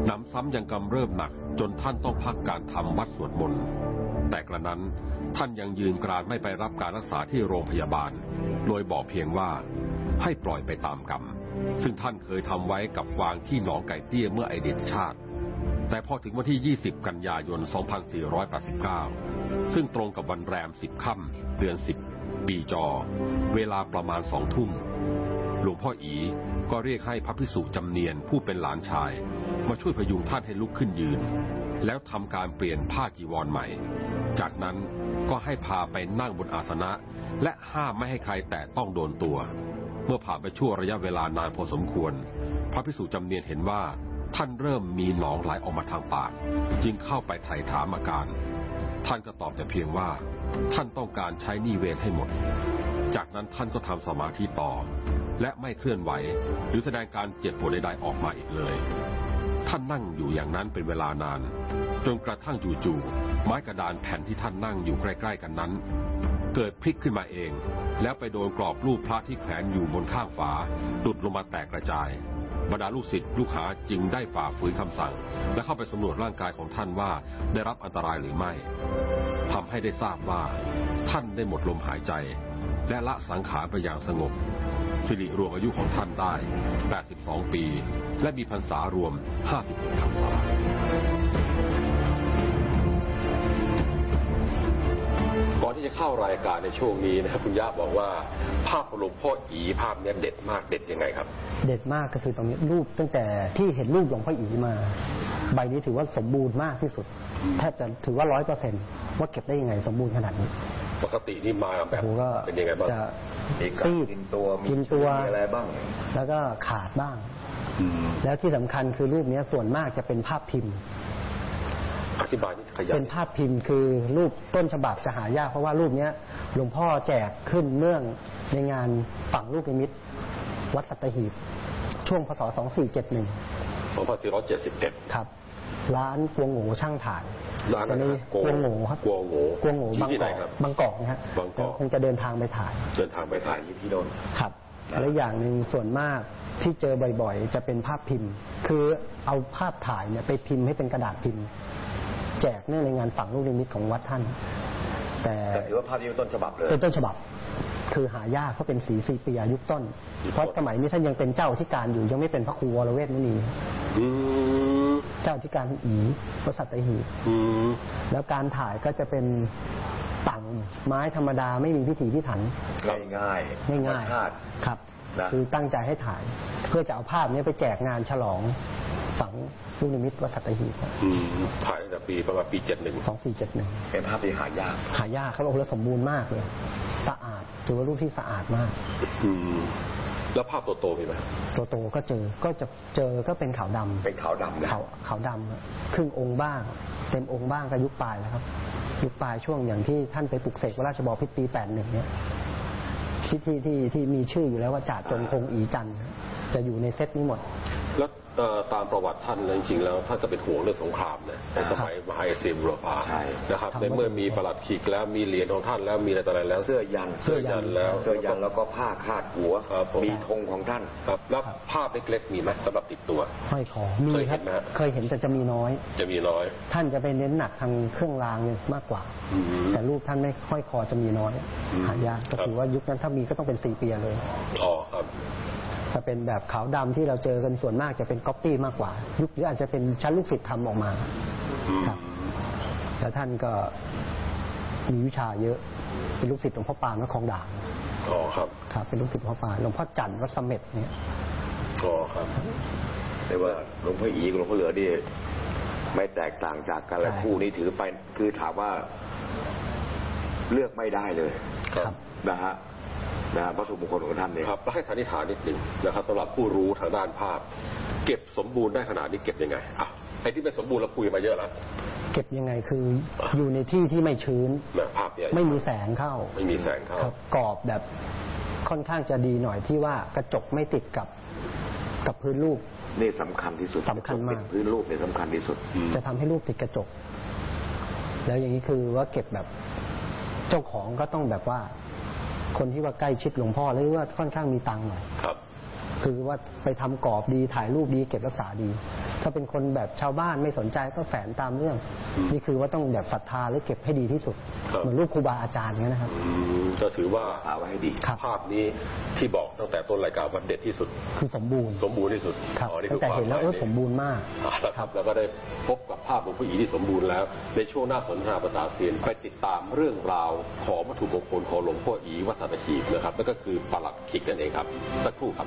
หนำซ้ำยังกำเริบหนักจนท่านต้องพักการทำวัดสวดมนต์แต่กระนั้นท่านยังยืนกรานไม่ไปรับการรักษาที่โรงพยาบาล โดยบอกเพียงว่าให้ปล่อยไปตามกรรม ซึ่งท่านเคยทำไว้กับวางที่หนองไก่เตี้ยเมื่ออดีตชาติ แต่พอถึงวันที่ 20 กันยายน 2489 ซึ่งตรงกับวันแรม 10 ค่ำ เดือน 10 ปีจอ เวลาประมาณสองทุ่ม หลวงพ่ออีก็เรียกให้พระพิสุจำเนียนผู้เป็นหลานชาย มาช่วยพยุงท่านให้ลุกขึ้นยืน แล้วทำการเปลี่ยนผ้าจีวรใหม่ จากนั้นก็ให้พาไปนั่งบนอาสนะ และห้ามไม่ให้ใครแตะต้องโดนตัว เมื่อผ่านไปชั่วระยะเวลานานพอสมควร พระพิสุจำเนียนเห็นว่า ท่านเริ่มมีหนองไหลออกมาทางปากจึงเข้าไปไถ่ถามอาการ ท่านก็ตอบแต่เพียงว่า ท่านต้องการใช้หนี้เวรให้หมด จากนั้นท่านก็ทำสมาธิต่อ และไม่เคลื่อนไหว หรือแสดงการเจ็บปวดใดๆออกมาอีกเลย ท่านนั่งอยู่อย่างนั้นเป็นเวลานาน จนกระทั่งจู่ๆไม้กระดานแผ่นที่ท่านนั่งอยู่ใกล้ ๆ กันนั้น เกิดพลิกขึ้นมาเอง แล้วไปโดนกรอบรูปพระที่แขวนอยู่บนข้างฝาหลุดลงมาแตกกระจายบรรดาลูกศิษย์ลูกหาจึงได้ฝ่าฝืนคำสั่ง และเข้าไปสำรวจร่างกายของท่านว่าได้รับอันตรายหรือไม่ทำให้ได้ทราบว่า ท่านได้หมดลมหายใจ และละสังขารไปอย่างสงบ สิริรวมอายุของท่านได้ 82 ปี และมีพรรษารวม51พรรษา อนที่จะเข้ารายการในช่วงนี้นะครับคุณย่าบอกว่า ภาพของหลวงพ่ออีภาพเนี้ยเด็ดมากเด็ดยังไงครับ เด็ดมากก็คือตรงนี้รูปตั้งแต่ที่เห็นรูปหลวงพ่ออีมา ใบนี้ถือว่าสมบูรณ์มากที่สุดแทบจะถือว่าร้อยเปอร์เซ็นว่าเก็บได้ยังไงสมบูรณ์ขนาดนี้ปกตินี่มาแบบโอ้โหก็เป็นยังไงบ้างจะมีกัดซีดกินตัวมีกินตัวมีอะไรบ้าง แล้วก็ขาดบ้างอืมแล้วที่สำคัญคือรูปนี้ส่วนมากจะเป็นภาพพิมพ์ อธิบายนิดขยายเป็นภาพพิมพ์คือรูปต้นฉบับจะหายาก เพราะว่ารูปเนี้ยหลวงพ่อแจกขึ้นเนื่องในงานฝังลูกนิมิตวัดสัตหีบ ช่วงพศ 2471 2471 ครับ ร้านกวงโง่ช่างถ่ายร้านอะไรตอครับกวงโง่ครับกวงโง่กวงโง่อยู่บางที่กไหนอกครับบางกอกนะฮะบางกอกคงจะเดินทางไปถ่าย เดินทางไปถ่ายที่ที่โน่นครับและอย่างหนึ่งส่วนมากที่เจอบ่อยๆ จะเป็นภาพพิมพ์ คือเอาภาพถ่ายเนี่ยไปพิมพ์ให้เป็นกระดาษพิมพ์ แจกเนื่องในงานฝังลูกนิมิตของวัดท่าน แต่แต่ถือว่าภาพนี้เป็นต้นฉบับเลยเป็นต้นฉบับ คือหายากเพราะเป็นสีสีปียยุคต้น เพราะสมัยนี้ท่านยังเป็นเจ้าที่การอยู่ยังไม่เป็นพระครูวรเวทมุนีอืมเจ้าที่การอีวัดสัตหีบอืมแล้วการถ่ายก็จะเป็นต่างไม้ธรรมดาไม่มีพิถีพิถันง่ายง่ายๆง่ายธรรมชาติๆครับนะคือตั้งใจให้ถ่าย เพื่อจะเอาภาพนี้ไปแจกงานฉลอง ฝังลูกนิมิตวัดสัตหีบอืมถ่ายตั้งแต่ปีประมาณปี71สองสี่เจ็ดหนึ่งเป็นภาพที่หายาก หายากครับโอ้โหแล้วสมบูรณ์มากเลย สะอาดถือว่ารูปที่สะอาดมาก อืมแล้วภาพโตๆมีไหมตัวโตก็เจอก็จะเจอก็เป็นขาวดำเป็นขาวดำนะขาวขาวดำอะครึ่งองค์บ้าง เต็มองค์บ้างก็ยุคปลายแล้วครับ ยุคปลายช่วงอย่างที่ท่านไปปลุกเสกวดราชบพิตรปีแปดหนึ่งเนี่ยที่ที่ที่ที่มีชื่ออยู่แล้วว่าจ่าจงคงอีจันทร์จะอยู่ในเซตนี้หมด แล้ว เอ่อตามประวัติท่านแล้วจริงๆแล้วท่านก็เป็นห่วงเรื่องสงครามนะในสมัยมหาเอเชียบุรพาใช่นะครับครับในเมื่อมีประหลัดขีกแล้วมีเหรียญของท่านแล้วมีอะไรต่ออะไรแล้วเสื้อยันเสื้อยันแล้วเสื้อยันแล้วก็ผ้าคาดหัวครับผมมีธงของท่านครับแล้วภาพเล็กๆมีไหมสำหรับติดตัวห้อยคอมีเคยคเห็รับนไหมฮะเคยเห็นแต่จะมีน้อย จะมีน้อย ท่านจะไปเน้นหนักทางเครื่องรางมากกว่า อืมแต่รูปท่านไม่ห้อยคอจะมีน้อยอืมหายากก็ครับ ถือว่ายุคนั้นถ้ามีก็ต้องเป็นสีเปียเลย อ๋อครับ ถ้าเป็นแบบขาวดำที่เราเจอกันส่วนมากจะเป็นก๊อปปี้มากกว่ายุคหรืออาจจะเป็นชั้นลูกศิษย์ทำออกมาอืมครับแล้วท่านก็มีวิชาเยอะ เป็นลูกศิษย์หลวงพ่อปานวัดคลองด่างอ๋อครับครับ เป็นลูกศิษย์หลวงพ่อปานหลวงพ่อจันทร์วัดเสม็ดเนี่ยอ๋อครับเรียกว่าหลวงพ่ออีกับหลวงพ่อเหลือนี่ไม่แตกต่างจากกันและใช่คู่นี้ถือไปคือถามว่าเลือกไม่ได้เลย ครับนะฮะ นะฮะวัตถุมงคลของท่านเนี่ยครับแล้วให้สันนิษฐานนิดหนึ่งนะครับสำหรับผู้รู้ทางด้านภาพ เก็บสมบูรณ์ได้ขนาดนี้เก็บยังไงอะไอ้ที่ไม่สมบูรณ์เราคุยมาเยอะแล้วเก็บยังไงคืออยู่ในที่ที่ไม่ชื้นนะภาพเนี่ยไม่มีแสงเข้า ไม่มีแสงเข้าครับกรอบแบบค่อนข้างจะดีหน่อยที่ว่ากระจกไม่ติดกับกับพื้นรูปนี่สำคัญที่สุดสำคัญมากเป็นพื้นรูปเนี่ยสำคัญที่สุดอืมจะทำให้รูปติดกระจก แล้วอย่างนี้คือว่าเก็บแบบเจ้าของก็ต้องแบบว่า คนที่ว่าใกล้ชิดหลวงพ่อหรือว่าค่อนข้างมีตังค์หน่อยครับ คือว่าไปทำกรอบดีถ่ายรูปดีเก็บรักษาดี ถ้าเป็นคนแบบชาวบ้านไม่สนใจก็แฝนตามเรื่องอืมนี่คือว่าต้องแบบศรัทธาหรือเก็บให้ดีที่สุดครับเหมือนรูปครูบาอาจารย์เงี้ยนะครับอืมก็ถือว่ารักษาไว้ให้ดีครับภาพนี้ที่บอกตั้งแต่ต้นรายการว่าเด็ดที่สุด คือสมบูรณ์สมบูรณ์ที่สุดครับอ๋อนี่ตั้คืงแต่เห็นแล้วเออคสวามมหมายบูรณ์มากเอาละครับแล้วก็ได้พบกับภาพของผู้หญิงที่สมบูรณ์แล้ว ในช่วงหน้าสนทนาภาษาเซียนไปติดตามเรื่องราวของวัตถุมงคลของหลวงพ่ออีวัดสัตหีบนะครับนั่นก็คือปลัดขิกนั่นเองครับสักครู่ครับ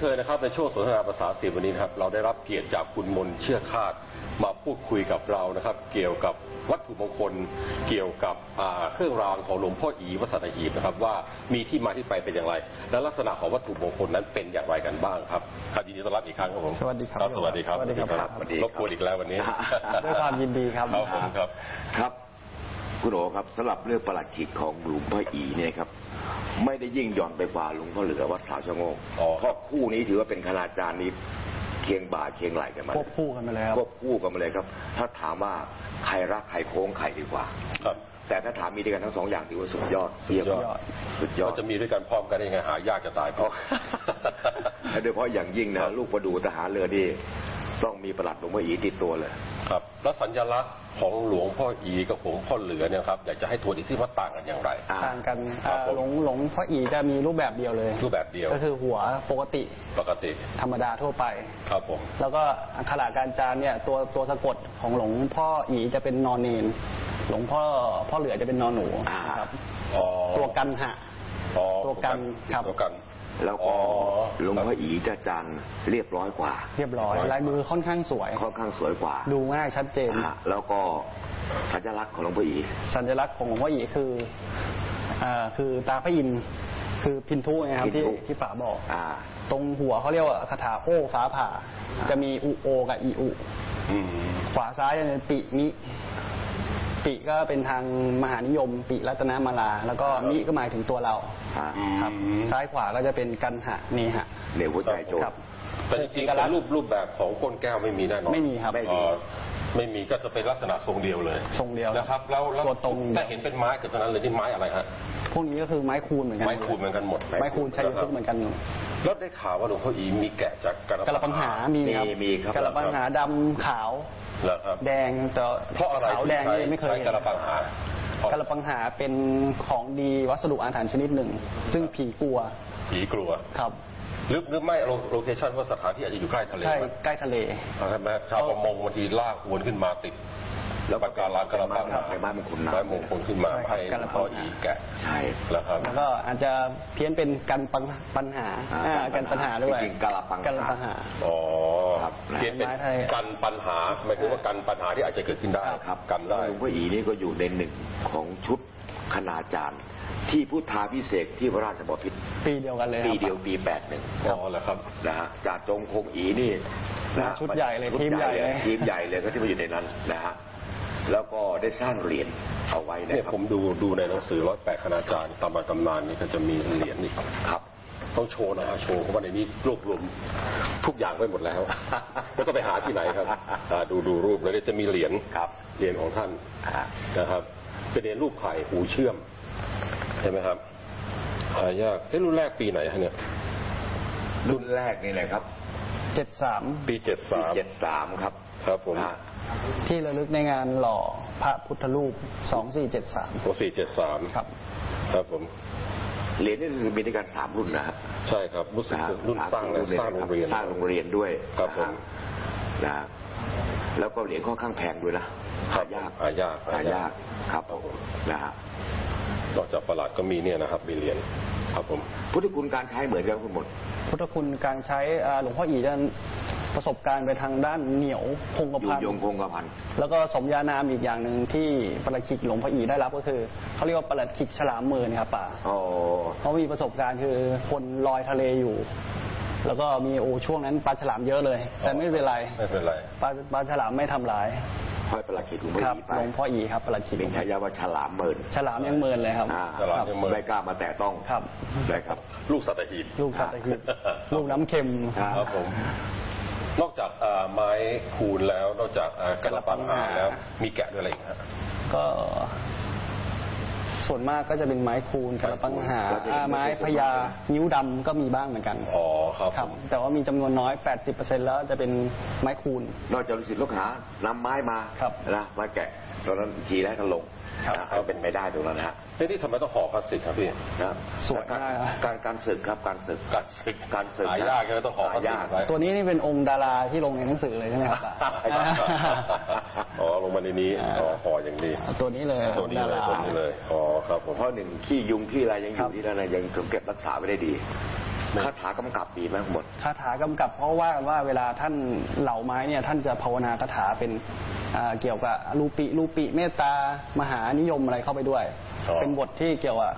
เคยนะครับในช่วงสนทนาภาษาเสียงวันนี้นะครับ เราได้รับเกียรติจากคุณมนต์เชื่อคาดมาพูดคุยกับเรานะครับ เกี่ยวกับวัตถุมงคล เกี่ยวกับอ่าเครื่องรางของหลวงพ่ออีวัดสัตหีบนะครับ ว่ามีที่มาที่ไปเป็นอย่างไร และลักษณะของวัตถุมงคลนั้นเป็นอย่างไรกันบ้างครับครับยินดีต้อนรับอีกครั้งครับผมสวัสดีครับสวัสดีครับสวัสดีครับสวัสดีครับรบกวนอีกแล้ววันนี้ด้วยความยินดีครับครับผมครับครับ คุณโอครับสำหรับเรื่องประหลัดขิกของหลวงพ่ออีเนี่ยครับ ไม่ได้ยิ่งหย่อนไปกว่าหลวงพ่อเหลือวัดสาวชะโงกอ๋อเพราะคู่นี้ถือว่าเป็นคณาจารย์นี้เคียงบ่าเคียงไหลกันมาควบคู่กันมาเลยครับควบคู่กันมาเลยครับ ถ้าถามว่าใครรักใครโค้งใครดีกว่า ครับ แต่ถ้าถามมีด้วยกันทั้งสองอย่างถือว่าสุดยอดเยี่ยมสุดยอดสุดยอเราดจะมีด้วยกันพร้อมกันได้ยังไงหายากจะตายพอ๋ออและโดยเฉพาะอย่างยิ่งนะลูกประดูทหารเรือนี่ต้องมีประหลัดหลวงพ่ออีติดตัวเลยครับ แล้วสัญลักษณ์ของหลวงพ่ออีกับหลวงพ่อเหลือเนี่ยครับอยากจะให้ทวนอีกที่ว่าต่างกันอย่างไรอ่าต่างกันครับอ่าผม หลงหลงพ่ออีจะมีรูปแบบเดียวเลย รูปแบบเดียวก็คือหัวปกติปกติธรรมดาทั่วไป ครับผม แล้วก็อักขระการจานเนี่ยตัวตัวสะกดของหลวงพ่ออีจะเป็นนอนเนน หลวงพ่อพ่อเหลือจะเป็นนอนหนูอ่า ครับ อ๋อตัวกันหะ อ๋อตัวกันครับ ตัวกัน แล้วอ๋ก็อหลวงพ่ออีจะจันเรียบร้อยกว่า เรียบร้อยลายมือค่อนข้างสวย ค่อนข้างสวยกว่า ดูง่ายชัดเจน อ่าแล้วก็สัญลักษณ์ของหลวงพ่ออีสัญลักษณ์ของหลวงพ่ออีคืออ่าคือตาพระอินทร์คือพินทุไงครับที่ที่ฝาบอกอ่า ตรงหัวเขาเรียกว่าคาถาโอ้ฟ้าผ่า จะมีอุโอกับอีอุอืมขวาซ้ายจะเป็นปิมิ ปิก็เป็นทางมหานิยม ปิรัตนมาลา แล้วก็มิก็หมายถึงตัวเราอ่า ครับซ้ายขวาก็จะเป็นกันหะเนหะเหนียวหัวใจโจร ครับ แต่จริงๆเป็นรูปรูปแบบของก้นแก้วไม่มีแน่นอนไม่มีครับไม่มี อ๋อไม่มีก็จะเป็นลักษณะทรงเดียวเลยทรงเดียวนะครับ แล้วแล้วตัวตรง แต่เห็นเป็นไม้เกือบเท่านั้นเลยที่ไม้อะไรฮะพวกนี้ก็คือไม้คูณเหมือนกันไม้คูณเหมือนกันหมดไม้คูณใช้ยุทธเหมือนกันแล้วได้ข่าวว่าหลวงพ่ออีมีแกะจากกกระปังหามีครับมีมีครับ กระปังหาดำขาว เหรอครับแดงแต่เพราะอะไรขาวถึงแดงใช้นี่ไม่เคยใช้เห็นกระปังหากระปังหาเป็นของดีวัสดุอาถรรพ์ชนิดหนึ่ง ซึ่งผีกลัว ผีกลัวครับหรือหรือไม่โลเคชั่นว่าสถานที่อาจจะอยู่ใกล้ทะเลใช่ไหมใกล้ทะเลใช่ไหมชาวประมงบางทีลากอวนขึ้นมาติด แล้วปากการังกระปังครับในบ้านมงคลน้ำไม้มงคลขึ้นมาใช่ครับให้หลวงพ่ออีแกะใช่แล้วครับแล้วก็อาจจะเพี้ยนเป็นกันปัญปัญหาอ่าอ่ากันปัญหาด้วยจริงๆกะละปังหากันปัญหาอ๋อครับเปลี่ยนเป็นไม้ไทยกันปัญหาหมายถึงว่ากันปัญหาที่อาจจะเกิดขึ้นได้ครับกันได้หลวงพ่ออีนี่ก็อยู่ในหนึ่งของชุดคณาจารย์ที่พุทธาพิเศษกที่พระราชบพิตรปีเดียวกันเลยครับปีเดียวปีแปดหนึ่งอ๋อเหรอครับนะฮะจ่าจงคงอีนี่นะฮะชุดใหญ่เลยชุดทีมใหญ่เลยทีมใหญ่เลยก็ที่มาอยู่ในนั้นนะฮะ แล้วก็ได้สร้างเหรียญเอาไว้นะเนี่ยครับ ผมดูดูในหนังสือร้อยแปดคณาจารย์ตำราตำนานนี่ก็จะมีเหรียญนี่ครับ ต้องโชว์นะฮะโชว์เพราะว่าในนี้รวบรวมทุกอย่างไว้หมดแล้วแล้วก็ไปหาที่ไหนครับอ่าดูดูรูปแล้วก็จะมีเหรียญครับ เหรียญของท่านอ่านะครับ เป็นเหรียญรูปไข่หูเชื่อมใช่ไหมครับหายากเอ้รุ่นแรกปีไหนฮะเนี่ย รุ่นแรกนี่แหละครับ เจ็ดสามปีเจ็ดปีสาม เจ็ดสามครับครับผม นะฮะ ที่ระลึกในงานหล่อพระพุทธรูปสองสี่เจ็ดสามตัวสี่เจ็ดสามครับ ครับผมเหรียญนี่คือมีด้วยกันสามรุ่นนะครับใช่ครับรู้สึกนะฮะรุ่นสร้างและสร้างโรงเรียนสร้างโรงเรียนด้วยครับผมนะฮะแล้วก็เหรียญค่อนข้างแพงด้วยนะครัหาบยากหายากหายากครับนะฮะนอกจากประหลาดก็มีเนี่ยนะครับมีเหรียญครับผมพุทธคุณการใช้เหมือนกันคุณหมด พุทธคุณการใช้อ่าหลวงพ่ออีจะ ประสบการณ์ไปทางด้านเหนียวคงกระอยู่พันยงคงกระพันแล้วก็สมญานามอีกอย่างหนึ่งที่ประหลัดขิกหลวงพ่ออีได้รับก็คือเขาเรียกว่าประหลัดขิกฉลามเมินครับป่าอ๋อเขามีประสบการณ์คือคนลอยทะเลอยู่ แล้วก็มีโอช่วงนั้นปลาฉลามเยอะเลย แต่ไม่เป็นไรไม่เป็นไรปลาปลาฉลามไม่ทำร้ายค่อยประหลัดขีดคุณพ่อครับอีไปหลวงพ่ออีครับประหลัดขิกเป็นฉายาว่าฉลามเมินฉลามยังเมินเลยครับอ่าฉลามยังเมินไม่กล้ามาแตะต้องครับได้ครับ ลูกสัตหีบลูกสัตหีบลูกน้ำเค็มครับครับผม นอกจากอ่าไม้คูณแล้วนอกจากอ่ากระปังหาแล้ว มีแกะด้วยอะไรอีกฮะก็ ส่วนมากก็จะเป็นไม้คูณกระปังหาแล้วจะเห็นอ่าไม้พญานิ้วดำก็มีบ้างเหมือนกันอ๋อครับครับ แต่ว่ามีจำนวนน้อย 80%แล้วจะเป็นไม้คูณ นอกจากลูกศิษย์ลูกหานำไม้มาครับนะมาแกะ ตอนนั้นทีแรกก็ลงครับ นะเอาเป็นไม่ได้ตรงนั้นนะฮะเฮ้ยนี่ทำไมต้องห่อพลาสติกครับพี่ นะสวยมากนะการการศึกครับการศึก การศึกการศึกหายากใช่ไหมต้องห่อพลาสติกหายากไว้ ตัวนี้นี่เป็นองค์ดาราที่ลงในหนังสือเลยใช่ไหมครับอ๋อลงมาในนี้อ๋อห่ออย่างดีตัวนี้เลยตัวนี้เลยองค์ตัวดารานี้เลยอ๋อครับผม เพราะหนึ่งขี้ยุงขี้อะไรยังอครัยู่บที่นั่นนะยังถึงเก็บรักษาไว้ได้ดีไม่ คาถากำกับดีไหมทั้งหมดคาถากำกับเพราะว่าว่าเวลาท่านเหล่าไม้เนี่ยท่านจะภาวนาคาถาเป็นอ่าเกี่ยวกับรูปิรูปิเมตตามหานิยมอะไรเข้าไปด้วยอ๋อเป็นบทที่เกี่ยวกับ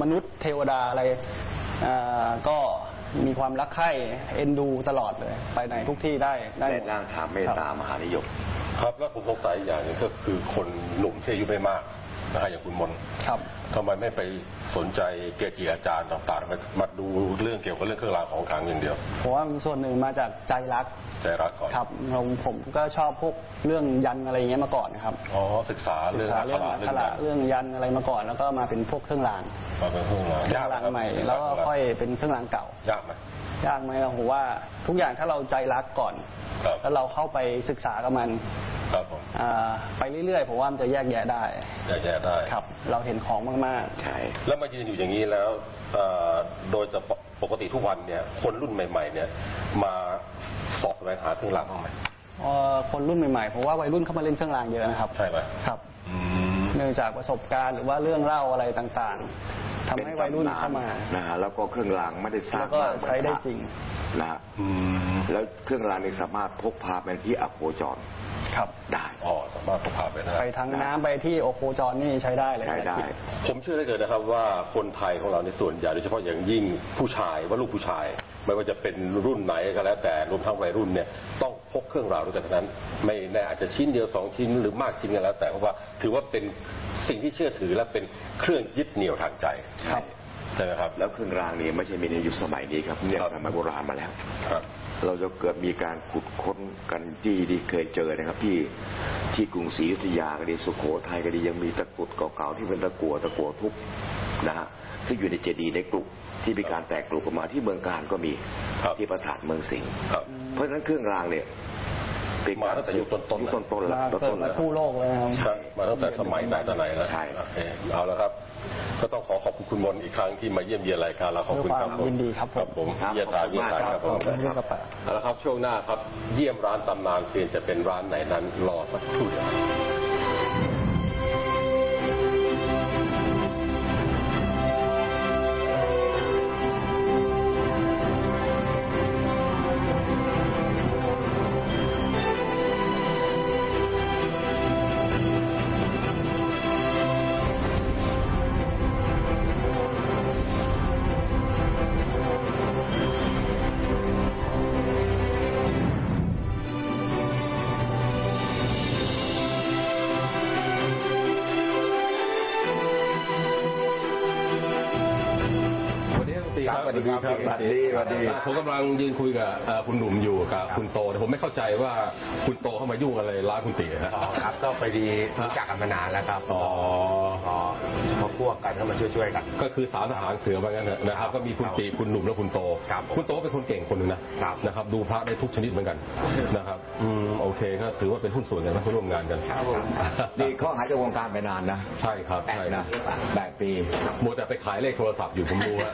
มนุษย์เทวดาอะไรอ่าก็มีความรักใคร่เอ็นดูตลอดเลย ไปไหนทุกที่ได้ได้หในมดร่างถามเมตตามหานิยม ครับแล้วผมสงสัยอย่างหนึงก็คือคนหนุ่มที่อายุไม่มากนะฮะอย่างคุณมนต์ครับ ทำไมไม่ไปสนใจเกจิอาจารย์ต่างๆมามาดูเรื่องเกี่ยวกับเรื่องเครื่องรางของขลังอย่างเดียวเพราะว่าส่วนหนึ่งมาจากใจรักใจรักก่อนครับเราผมก็ชอบพวกเรื่องยันอะไรอย่างเงี้ยมาก่อนนะครับอ๋อศึกษาศึเรื่กองษาอักเรื่ของระอักเรื่ของระยันเรื่องยันอะไรมาก่อน แล้วก็มาเป็นพวกเครื่องรางมาเป็นเครื่องรางเครื่ยาอกงไหมรางครับใหม่ แล้วก็ค่อยเป็นเครื่องรางเก่ายากไหม ยากไหมเราผมว่าทุกอย่างถ้าเราใจรักก่อน ครับแล้วเราเข้าไปศึกษากับมันครับผมอ่าไปเรื่อยๆผมว่ามันจะแยกแยะได้แยกแยะได้ ครับ เราเห็นของมากใช่ แล้วมายืนอยู่อย่างนี้แล้วเอ่อโดยจะปกติทุกวันเนี่ย คนรุ่นใหม่ ๆ เนี่ย มาสอบแสวงหาเครื่องรางบ้างไหมๆเอ่อคนรุ่นใหม่ๆผมว่าวัยรุ่นเข้ามาเล่นเครื่องรางเยอะนะครับ ใช่ไหมครับ อืม เนื่องจากประสบการณ์หรือว่าเรื่องเล่าอะไรต่างๆ ทำให้วัยรุ่นเข้ามานะฮะแล้วก็เครื่องรางไม่ได้สร้าแล้งวก็มากเหมือนใช้ได้พะจริง นะฮะอืมแล้วเครื่องรางนี้สามารถพกพาไปที่อโคจรครับ ได้ อ๋อสามารถพกพาไปได้ ไปทางน้ำไปที่โอโคจรนี่ใช้ได้เลยใช้ได้ ผมเชื่อได้เลยนะครับว่าคนไทยของเราในส่วนใหญ่โดยเฉพาะอย่างยิ่งผู้ชายว่าลูกผู้ชาย ไม่ว่าจะเป็นรุ่นไหนก็แล้วแต่รวมทั้งวัยรุ่นเนี่ยต้องพกเครื่องรางด้วยกันทั้งนั้น ไม่แน่อาจจะชิ้นเดียวสองชิ้นหรือมากชิ้นกันแล้ว แต่เพราะว่าถือว่าเป็นสิ่งที่เชื่อถือและเป็นเครื่องยึดเหนี่ยวทางใจครับใช่ไหมครับแล้วเครื่องรางนี้ไม่ใช่มีในยุคสมัยนี้ครับเนี่ยครับสมัยโบราณมาแล้วครับเราจะเกิดมีการขุดค้นกันที่ที่เคยเจอนะครับ ที่ที่กรุงศรีอยุธยาก็ดีสุโขทัยก็ดียังมีตะกรุดเก่าๆที่เป็นตะกั่วตะกั่วทุบนะฮะซึ่งอยู่ในเจดีย์ในกรุ ที่มีการแตกกรุออกมาที่เมืองการก็มีครับที่ปราสาทเมืองสิงห์ครับ เพราะฉะนั้นเครื่องรางเนี่ยเป็นมาตั้งแต่ยุคต้นๆ ยุคต้นๆแล้วมาต้เกิดนๆมาแล้ว คู่โลกเลยนะครับใช่มาตั้งแต่สมัยไหนแต่ไหนแล้วใช่ โอเคเอาละครับ ก็ต้องขอขอบคุณคุณมนต์อีกครั้งที่มาเยี่ยมเยียนรายการเราขอบคุณครับด้วยความยินดีครับผม ผมเยี่ยมทานเยี่ยมทานครับผมขอบคุณครับ เอาละครับช่วงหน้าครับ เยี่ยมร้านตำนานเซียนจะเป็นร้านไหนนั้นรอสักครู่เดียวสวั ครับตีครับสวัสดีครับสวัสดีสวัสดีผมกำลังยืนคุยกับเอ่อคุณหนุ่มอยู่กับคุณโตแต่ผมไม่เข้าใจว่าคุณโตเข้ามายุ่งอะไรร้านคุณตีฮะอ๋อครับก็ไปดีรู้จักกันมานานแล้วครับ อ๋อ พอพอพวกกันก็มาช่วยๆกัน ก็คือสามทหารเสือมางั้นนะนะครับ ก็มีคุณตีคุณหนุ่มและคุณโต ครับผมคุณโตเป็นคนเก่งคนหนึ่งนะครับ นะครับ ดูพระได้ทุกชนิดเหมือนกันนะครับอืมโอเคก็ถือว่าเป็นหุ้นส่วนกันนะร่วมงานกันนี่เขาหายจากวงการไปนานนะใช่ครับใช่นะแปดปี มัวแต่ไปขายเลขโทรศัพท์อยู่ผมรู้อะ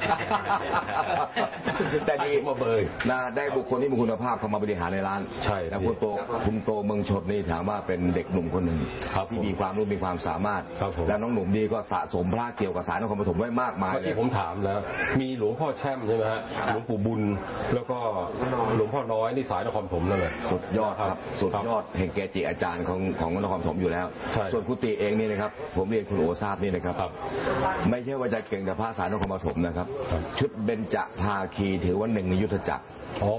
แต่ดีมาเบยนะได้บุคคลที่มีคุณภาพเข้ามาบริหารในร้านใช่แล้วคุณโตคุณโตเมืองชนนี่ถามว่าเป็นเด็กหนุ่มคนหนึ่งครับที่มีความรู้มีความสามารถ ครับผม แล้วน้องหนุ่มนี่ก็สะสมพระเกี่ยวกับสารนครปฐมไว้มากมายเมื่อเลกี้ย ผมถามแล้ว มีหลวงพ่อแช่มใช่ไหมฮะหลวงปู่บุญ แล้วก็หลวงพ่อน้อยนี่สายนครผมนั่นแหละ สุดยอดครับ สุดยอดแห่งเกจิอาจารย์ของของนครปฐมอยู่แล้ว ใช่ส่วนกุฏิเองนี่นะครับ ผมเรียนคุณโอทราบนี่นะครับ ครับไม่ใช่ว่าจะเก่งแต่พระสารนครปฐมนะครับ ครับ ชุดเบญจภาคีถือว่าหนึ่งในยุทธจักร อ๋อ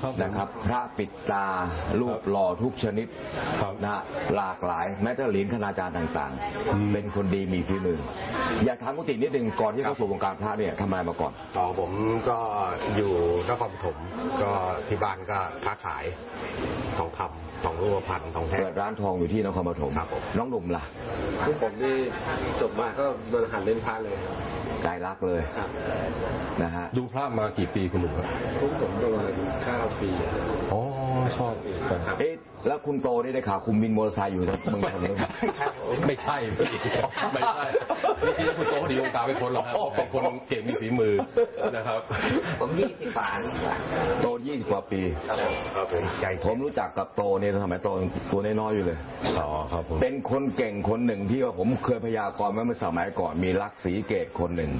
ครับผมนะครับ พระปิดตารูปหล่อทุกชนิดครับนะฮะหลากหลาย แม้แต่เหรียญคณาจารย์ต่างอืมๆเป็นคนดีมีฝีมืออยากถามกุฏินิดหนึ่งก่อนที่เข้าสู่วงการพระเนี่ยทำอะไรมาก่อนต่อผมก็อยู่นครปฐมก็ที่บ้านก็ค้าขายทองคำ ทองรูปพรรณทองแท่งเปิดร้านทองอยู่ที่นครปฐมครับผม น้องหนุ่มล่ะ พวกผมนี่จบมาก็มาหันเล่นพระเลยครับใจรักเลยครับนะฮะ ดูพระมากี่ปีคุณหนุ่มครับพวกผมประมาณเก้าปีอะอ๋อชอบครับเอ๊ะ แล้วคุณโตนี่ได้ข่าวคุมวินมอเตอร์ไซค์อยู่นะเมืองชนหรือเปล่าไม่ใช่พี่ไม่ใช่ไม่ใช่คุณโตดีวงการเป็นคนหรอกเป็นคนเก่งมีฝีมือนะครับ ผมยี่สิบฝาโตยี่สิบกว่าปีครับผมผมรู้จักกับโตเนี่ยสมัยโตตัวน้อยๆอยู่เลยอ๋อครับผมเป็นคนเก่งคนหนึ่งที่ว่าผมเคยพยากรณ์ไว้เมื่อสมัยก่อนมีลักษ์ศรีเกตคนหนึ่ง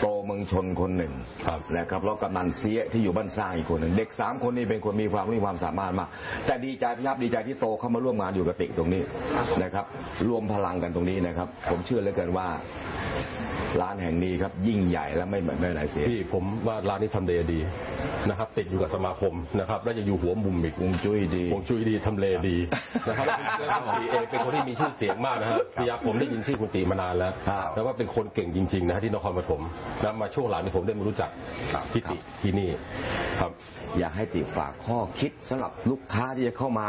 โตเมืองชนคนหนึ่งครับนะครับแล้วกำนันเสียที่อยู่บ้านสร้างอีกคนหนึ่งเด็กสามคนนี้เป็นคนมีความรู้มีความสามารถมากแต่ดีใจพี่ยับดีใจที่โตเข้ามาร่วมงานอยู่กับติตรงนี้นะครับ รวมพลังกันตรงนี้นะครับ ผมเชื่อเหลือเกินว่าร้านแห่งนี้ครับยิ่งใหญ่และไม่เหมือนไม่ไหนเสียพี่ผมว่าร้านนี้ทำเลดีนะครับ ติดอยู่กับสมาคมนะครับ แล้วจะอยู่หัวมุมอีกวงจุ้ยดีวงจุ้ยดีทำเลดีนะครับคุณตีเองเป็นคนที่มีชื่อเสียงมากนะฮะพี่ยักษ์ผมได้ยินชื่อคุณตีมานานแล้วครับแล้วว่าเป็นคนเก่งจริงๆนะฮะที่นครปฐมนะมาช่วงหลังนี่ผมได้มารู้จักพี่ติที่นี่ครับ อยากให้ติฝากข้อคิดสำหรับลูกค้าที่จะเข้ามา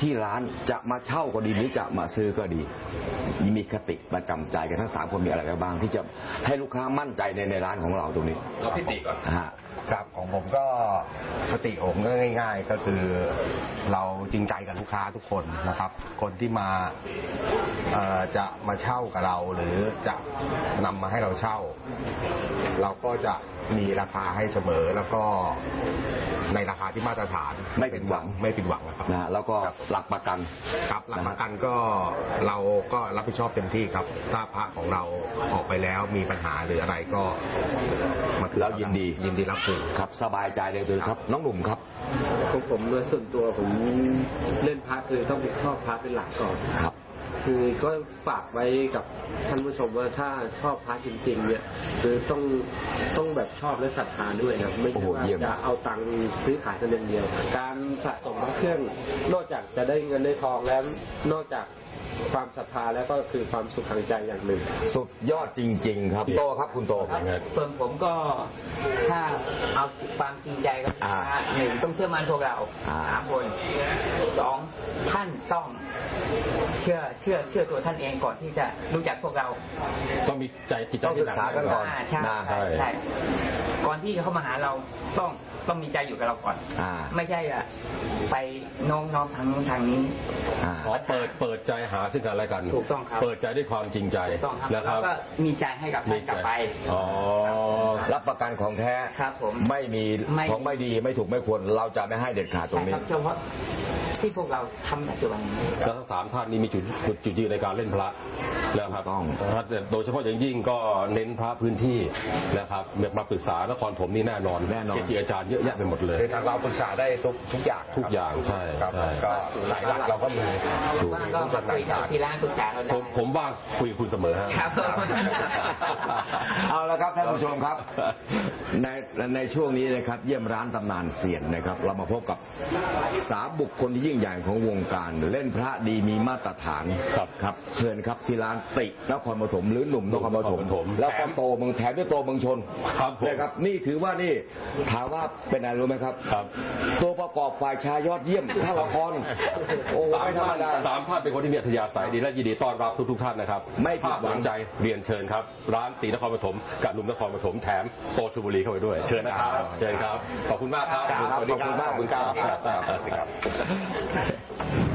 ที่ร้านจะมาเช่าก็ดีหรือจะมาซื้อก็ดี มีคติประจำใจกันทั้งสามคนมีอะไรกันบ้าง ที่จะให้ลูกค้ามั่นใจในในร้านของเราตรงนี้เอาพี่ติก่อนฮะครับของผมก็สติผมก็ง่าย ๆ ก็คือเราจริงใจกับลูกค้าทุกคนนะครับ คนที่มาเอ่อจะมาเช่ากับเรา หรือจะนำมาให้เราเช่า เราก็จะ มีราคาให้เสมอแล้วก็ในราคาที่มาตรฐานไม่ผิดหวังไม่ผิดหวังนะครับนะฮะแล้วก็หลักประกันครับหลักประกันก็เราก็รับผิดชอบเต็มที่ครับ ถ้าพระของเราออกไปแล้วมีปัญหาหรืออะไรก็มาคืนแล้วยินดี ยินดีรับคืนครับ สบายใจเลยเลยครับ น้องหนุ่มครับ ของผมโดยส่วนตัวผมเล่นพระคือต้องชอบพระเป็นหลักก่อนครับ คือก็ฝากไว้กับท่านผู้ชมว่าถ้าชอบพระจริงๆเนี่ยคือต้องต้องแบบชอบและศรัทธาด้วยนะไม่โอ้ใช่โหว่าเยี่ยมจะเอาตังค์ซื้อขายกันอย่างเดียว การสะสมพระเครื่อง นอกจากจะได้เงินได้ทองแล้วนอกจากความศรัทธาแล้วก็คือความสุขทางใจอย่างหนึ่ง สุดยอดจริง ๆ ครับโตครับคุณโตส่วนผมก็ถ้าเอาความจริงใจกับลูกค้าหนึ่งต้องเชื่อมั่นพวกเราอ่าสามคนสองท่านต้อง เชื่อเชื่อเชื่อตัวท่านเองก่อนที่จะรู้จักพวกเรา ต้องมีใจจิตใจต้องศึกษากันก่อนอ่าใช่นะใช่ใช่ก่อนที่จะเข้ามาหาเราต้องต้องมีใจอยู่กับเราก่อนอ่าไม่ใช่อะไปน้องน้องทางนู้นทางนี้อ่าขอเปิดเปิดใจหาซึ่งกันและกันถูกต้องครับเปิดใจด้วยความจริงใจถูกต้องครับนะคแล้รัวบก็มีใจให้กับท่านกลับไปอ๋อรับประกันของแท้ครับผมไม่มีไม่ของไม่ดีไม่ถูกไม่ควรเราจะไม่ให้เด็ดขาดตรงใช่นี้ครับเฉพาะ ที่พวกเราทำปัจจุบันนี้แล้วทั้งสามท่านนี้มีจุดจุดจุดยืนในการเล่นพระนะครับต้องนะครับแต่โดยเฉพาะอย่างยิ่งก็เน้นพระพื้นที่นะครับมาปรึกษานครผมนี่แน่นอนแน่นอนเกจิอาจารย์เยอะแยะไปหมดเลยคือทางเราปรึกษาได้ทุกทุกอย่างทุกอย่างใช่ครับใช่ก็หลายหลักเราก็มีว่างก็มาคุยกับที่ร้านปรึกษาเราผได้มผมว่างคุยกับคุณเสมอฮะครับผมเอาละครับท่านผู้ชมครับ ในในช่วงนี้นะครับ เยี่ยมร้านตำนานเสียนนะครับ เรามาพบกับสามบุคคลที่ยิ่งยิ่งใหญ่ของวงการ เล่นพระดีมีมาตรฐานครับครับ เชิญครับที่ร้านตินครปฐมหรือหนุ่มนครปฐมนครปฐมแล้วแถก็มโตเมืองแถมด้วยโตเมืองชนครับผมนะครับ นี่ถือว่านี่ถามว่าเป็นอะไรรู้ไหมครับ ครับตัวประกอบฝ่ายชายยอดเยี่ยมท่าละครโอ้สามไม่ธรรมท่านดา สามท่านเป็นคนที่มีอัธยาศัยดีและยินดีต้อนรับทุกๆท่านนะครับไม่ผิดหวังถ้าสนใจเรียนเชิญครับ ร้านตีนครปฐมกับหนุ่มนครปฐมแถมโตชลบุรีเข้าไปด้วย เชิญนะครับ เชิญครับ ขอบคุณมากครับ ครับสวัสดีขอบคุณมาก ขอบคุณครับうん。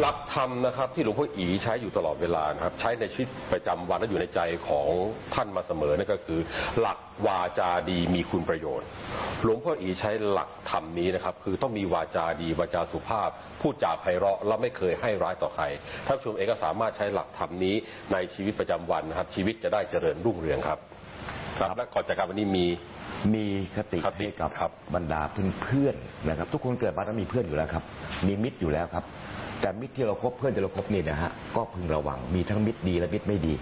หลักธรรมนะครับ ที่หลวงพ่ออีใช้อยู่ตลอดเวลานะครับ ใช้ในชีวิตประจำวันและอยู่ในใจของท่านมาเสมอนั่นก็คือ หลักวาจาดีมีคุณประโยชน์ หลวงพ่ออีใช้หลักธรรมนี้นะครับ คือต้องมีวาจาดีวาจาสุภาพ พูดจาไพเราะและไม่เคยให้ร้ายต่อใครท่านผู้ชมเองก็สามารถใช้หลักธรรมนี้ในชีวิตประจำวันนะครับ ชีวิตจะได้เจริญรุ่งเรืองครับ ครับและก่อนจากการวันนี้มีมีคติคติให้กับครับบรรดาเพื่อนๆนะครับ ทุกคนเกิดมาต้องมีเพื่อนอยู่แล้วครับ มีมิตรอยู่แล้วครับ แต่มิตรที่เราคบเพื่อนที่เราคบนี่นะฮะก็พึงระวังมีทั้งมิตรดีและมิตรไม่ดี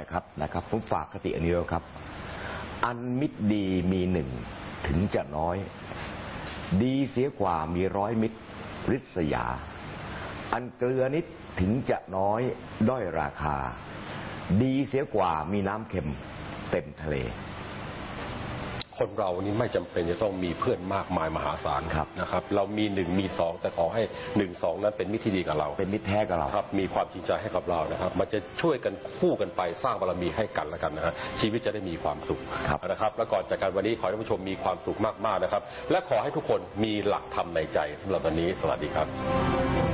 นะครับนะครับผมฝากคติอันนี้แล้วครับ อันมิตรดีมีหนึ่งถึงจะน้อย ดีเสียกว่ามีร้อยมิตรริษยา อันเกลือนิดถึงจะน้อยด้อยราคา ดีเสียกว่ามีน้ำเค็มเต็มทะเล คนเรานี่ไม่จำเป็นจะต้องมีเพื่อนมากมายมหาศาลครับนะครับ เรามีหนึ่งมีสองแต่ขอให้หนึ่งสองนั้นเป็นมิตรที่ดีกับเรา เป็นมิตรแท้กับเราครับ มีความจริงใจให้กับเรานะครับ มันจะช่วยกันคู่กันไปสร้างบารมีให้กันแล้วกันนะฮะชีวิตจะได้มีความสุขครับนะครับ แล้วก่อนจากกันวันนี้ขอให้ท่านผู้ชมมีความสุขมากๆนะครับ และขอให้ทุกคนมีหลักธรรมในใจสำหรับวันนี้ สวัสดีครับ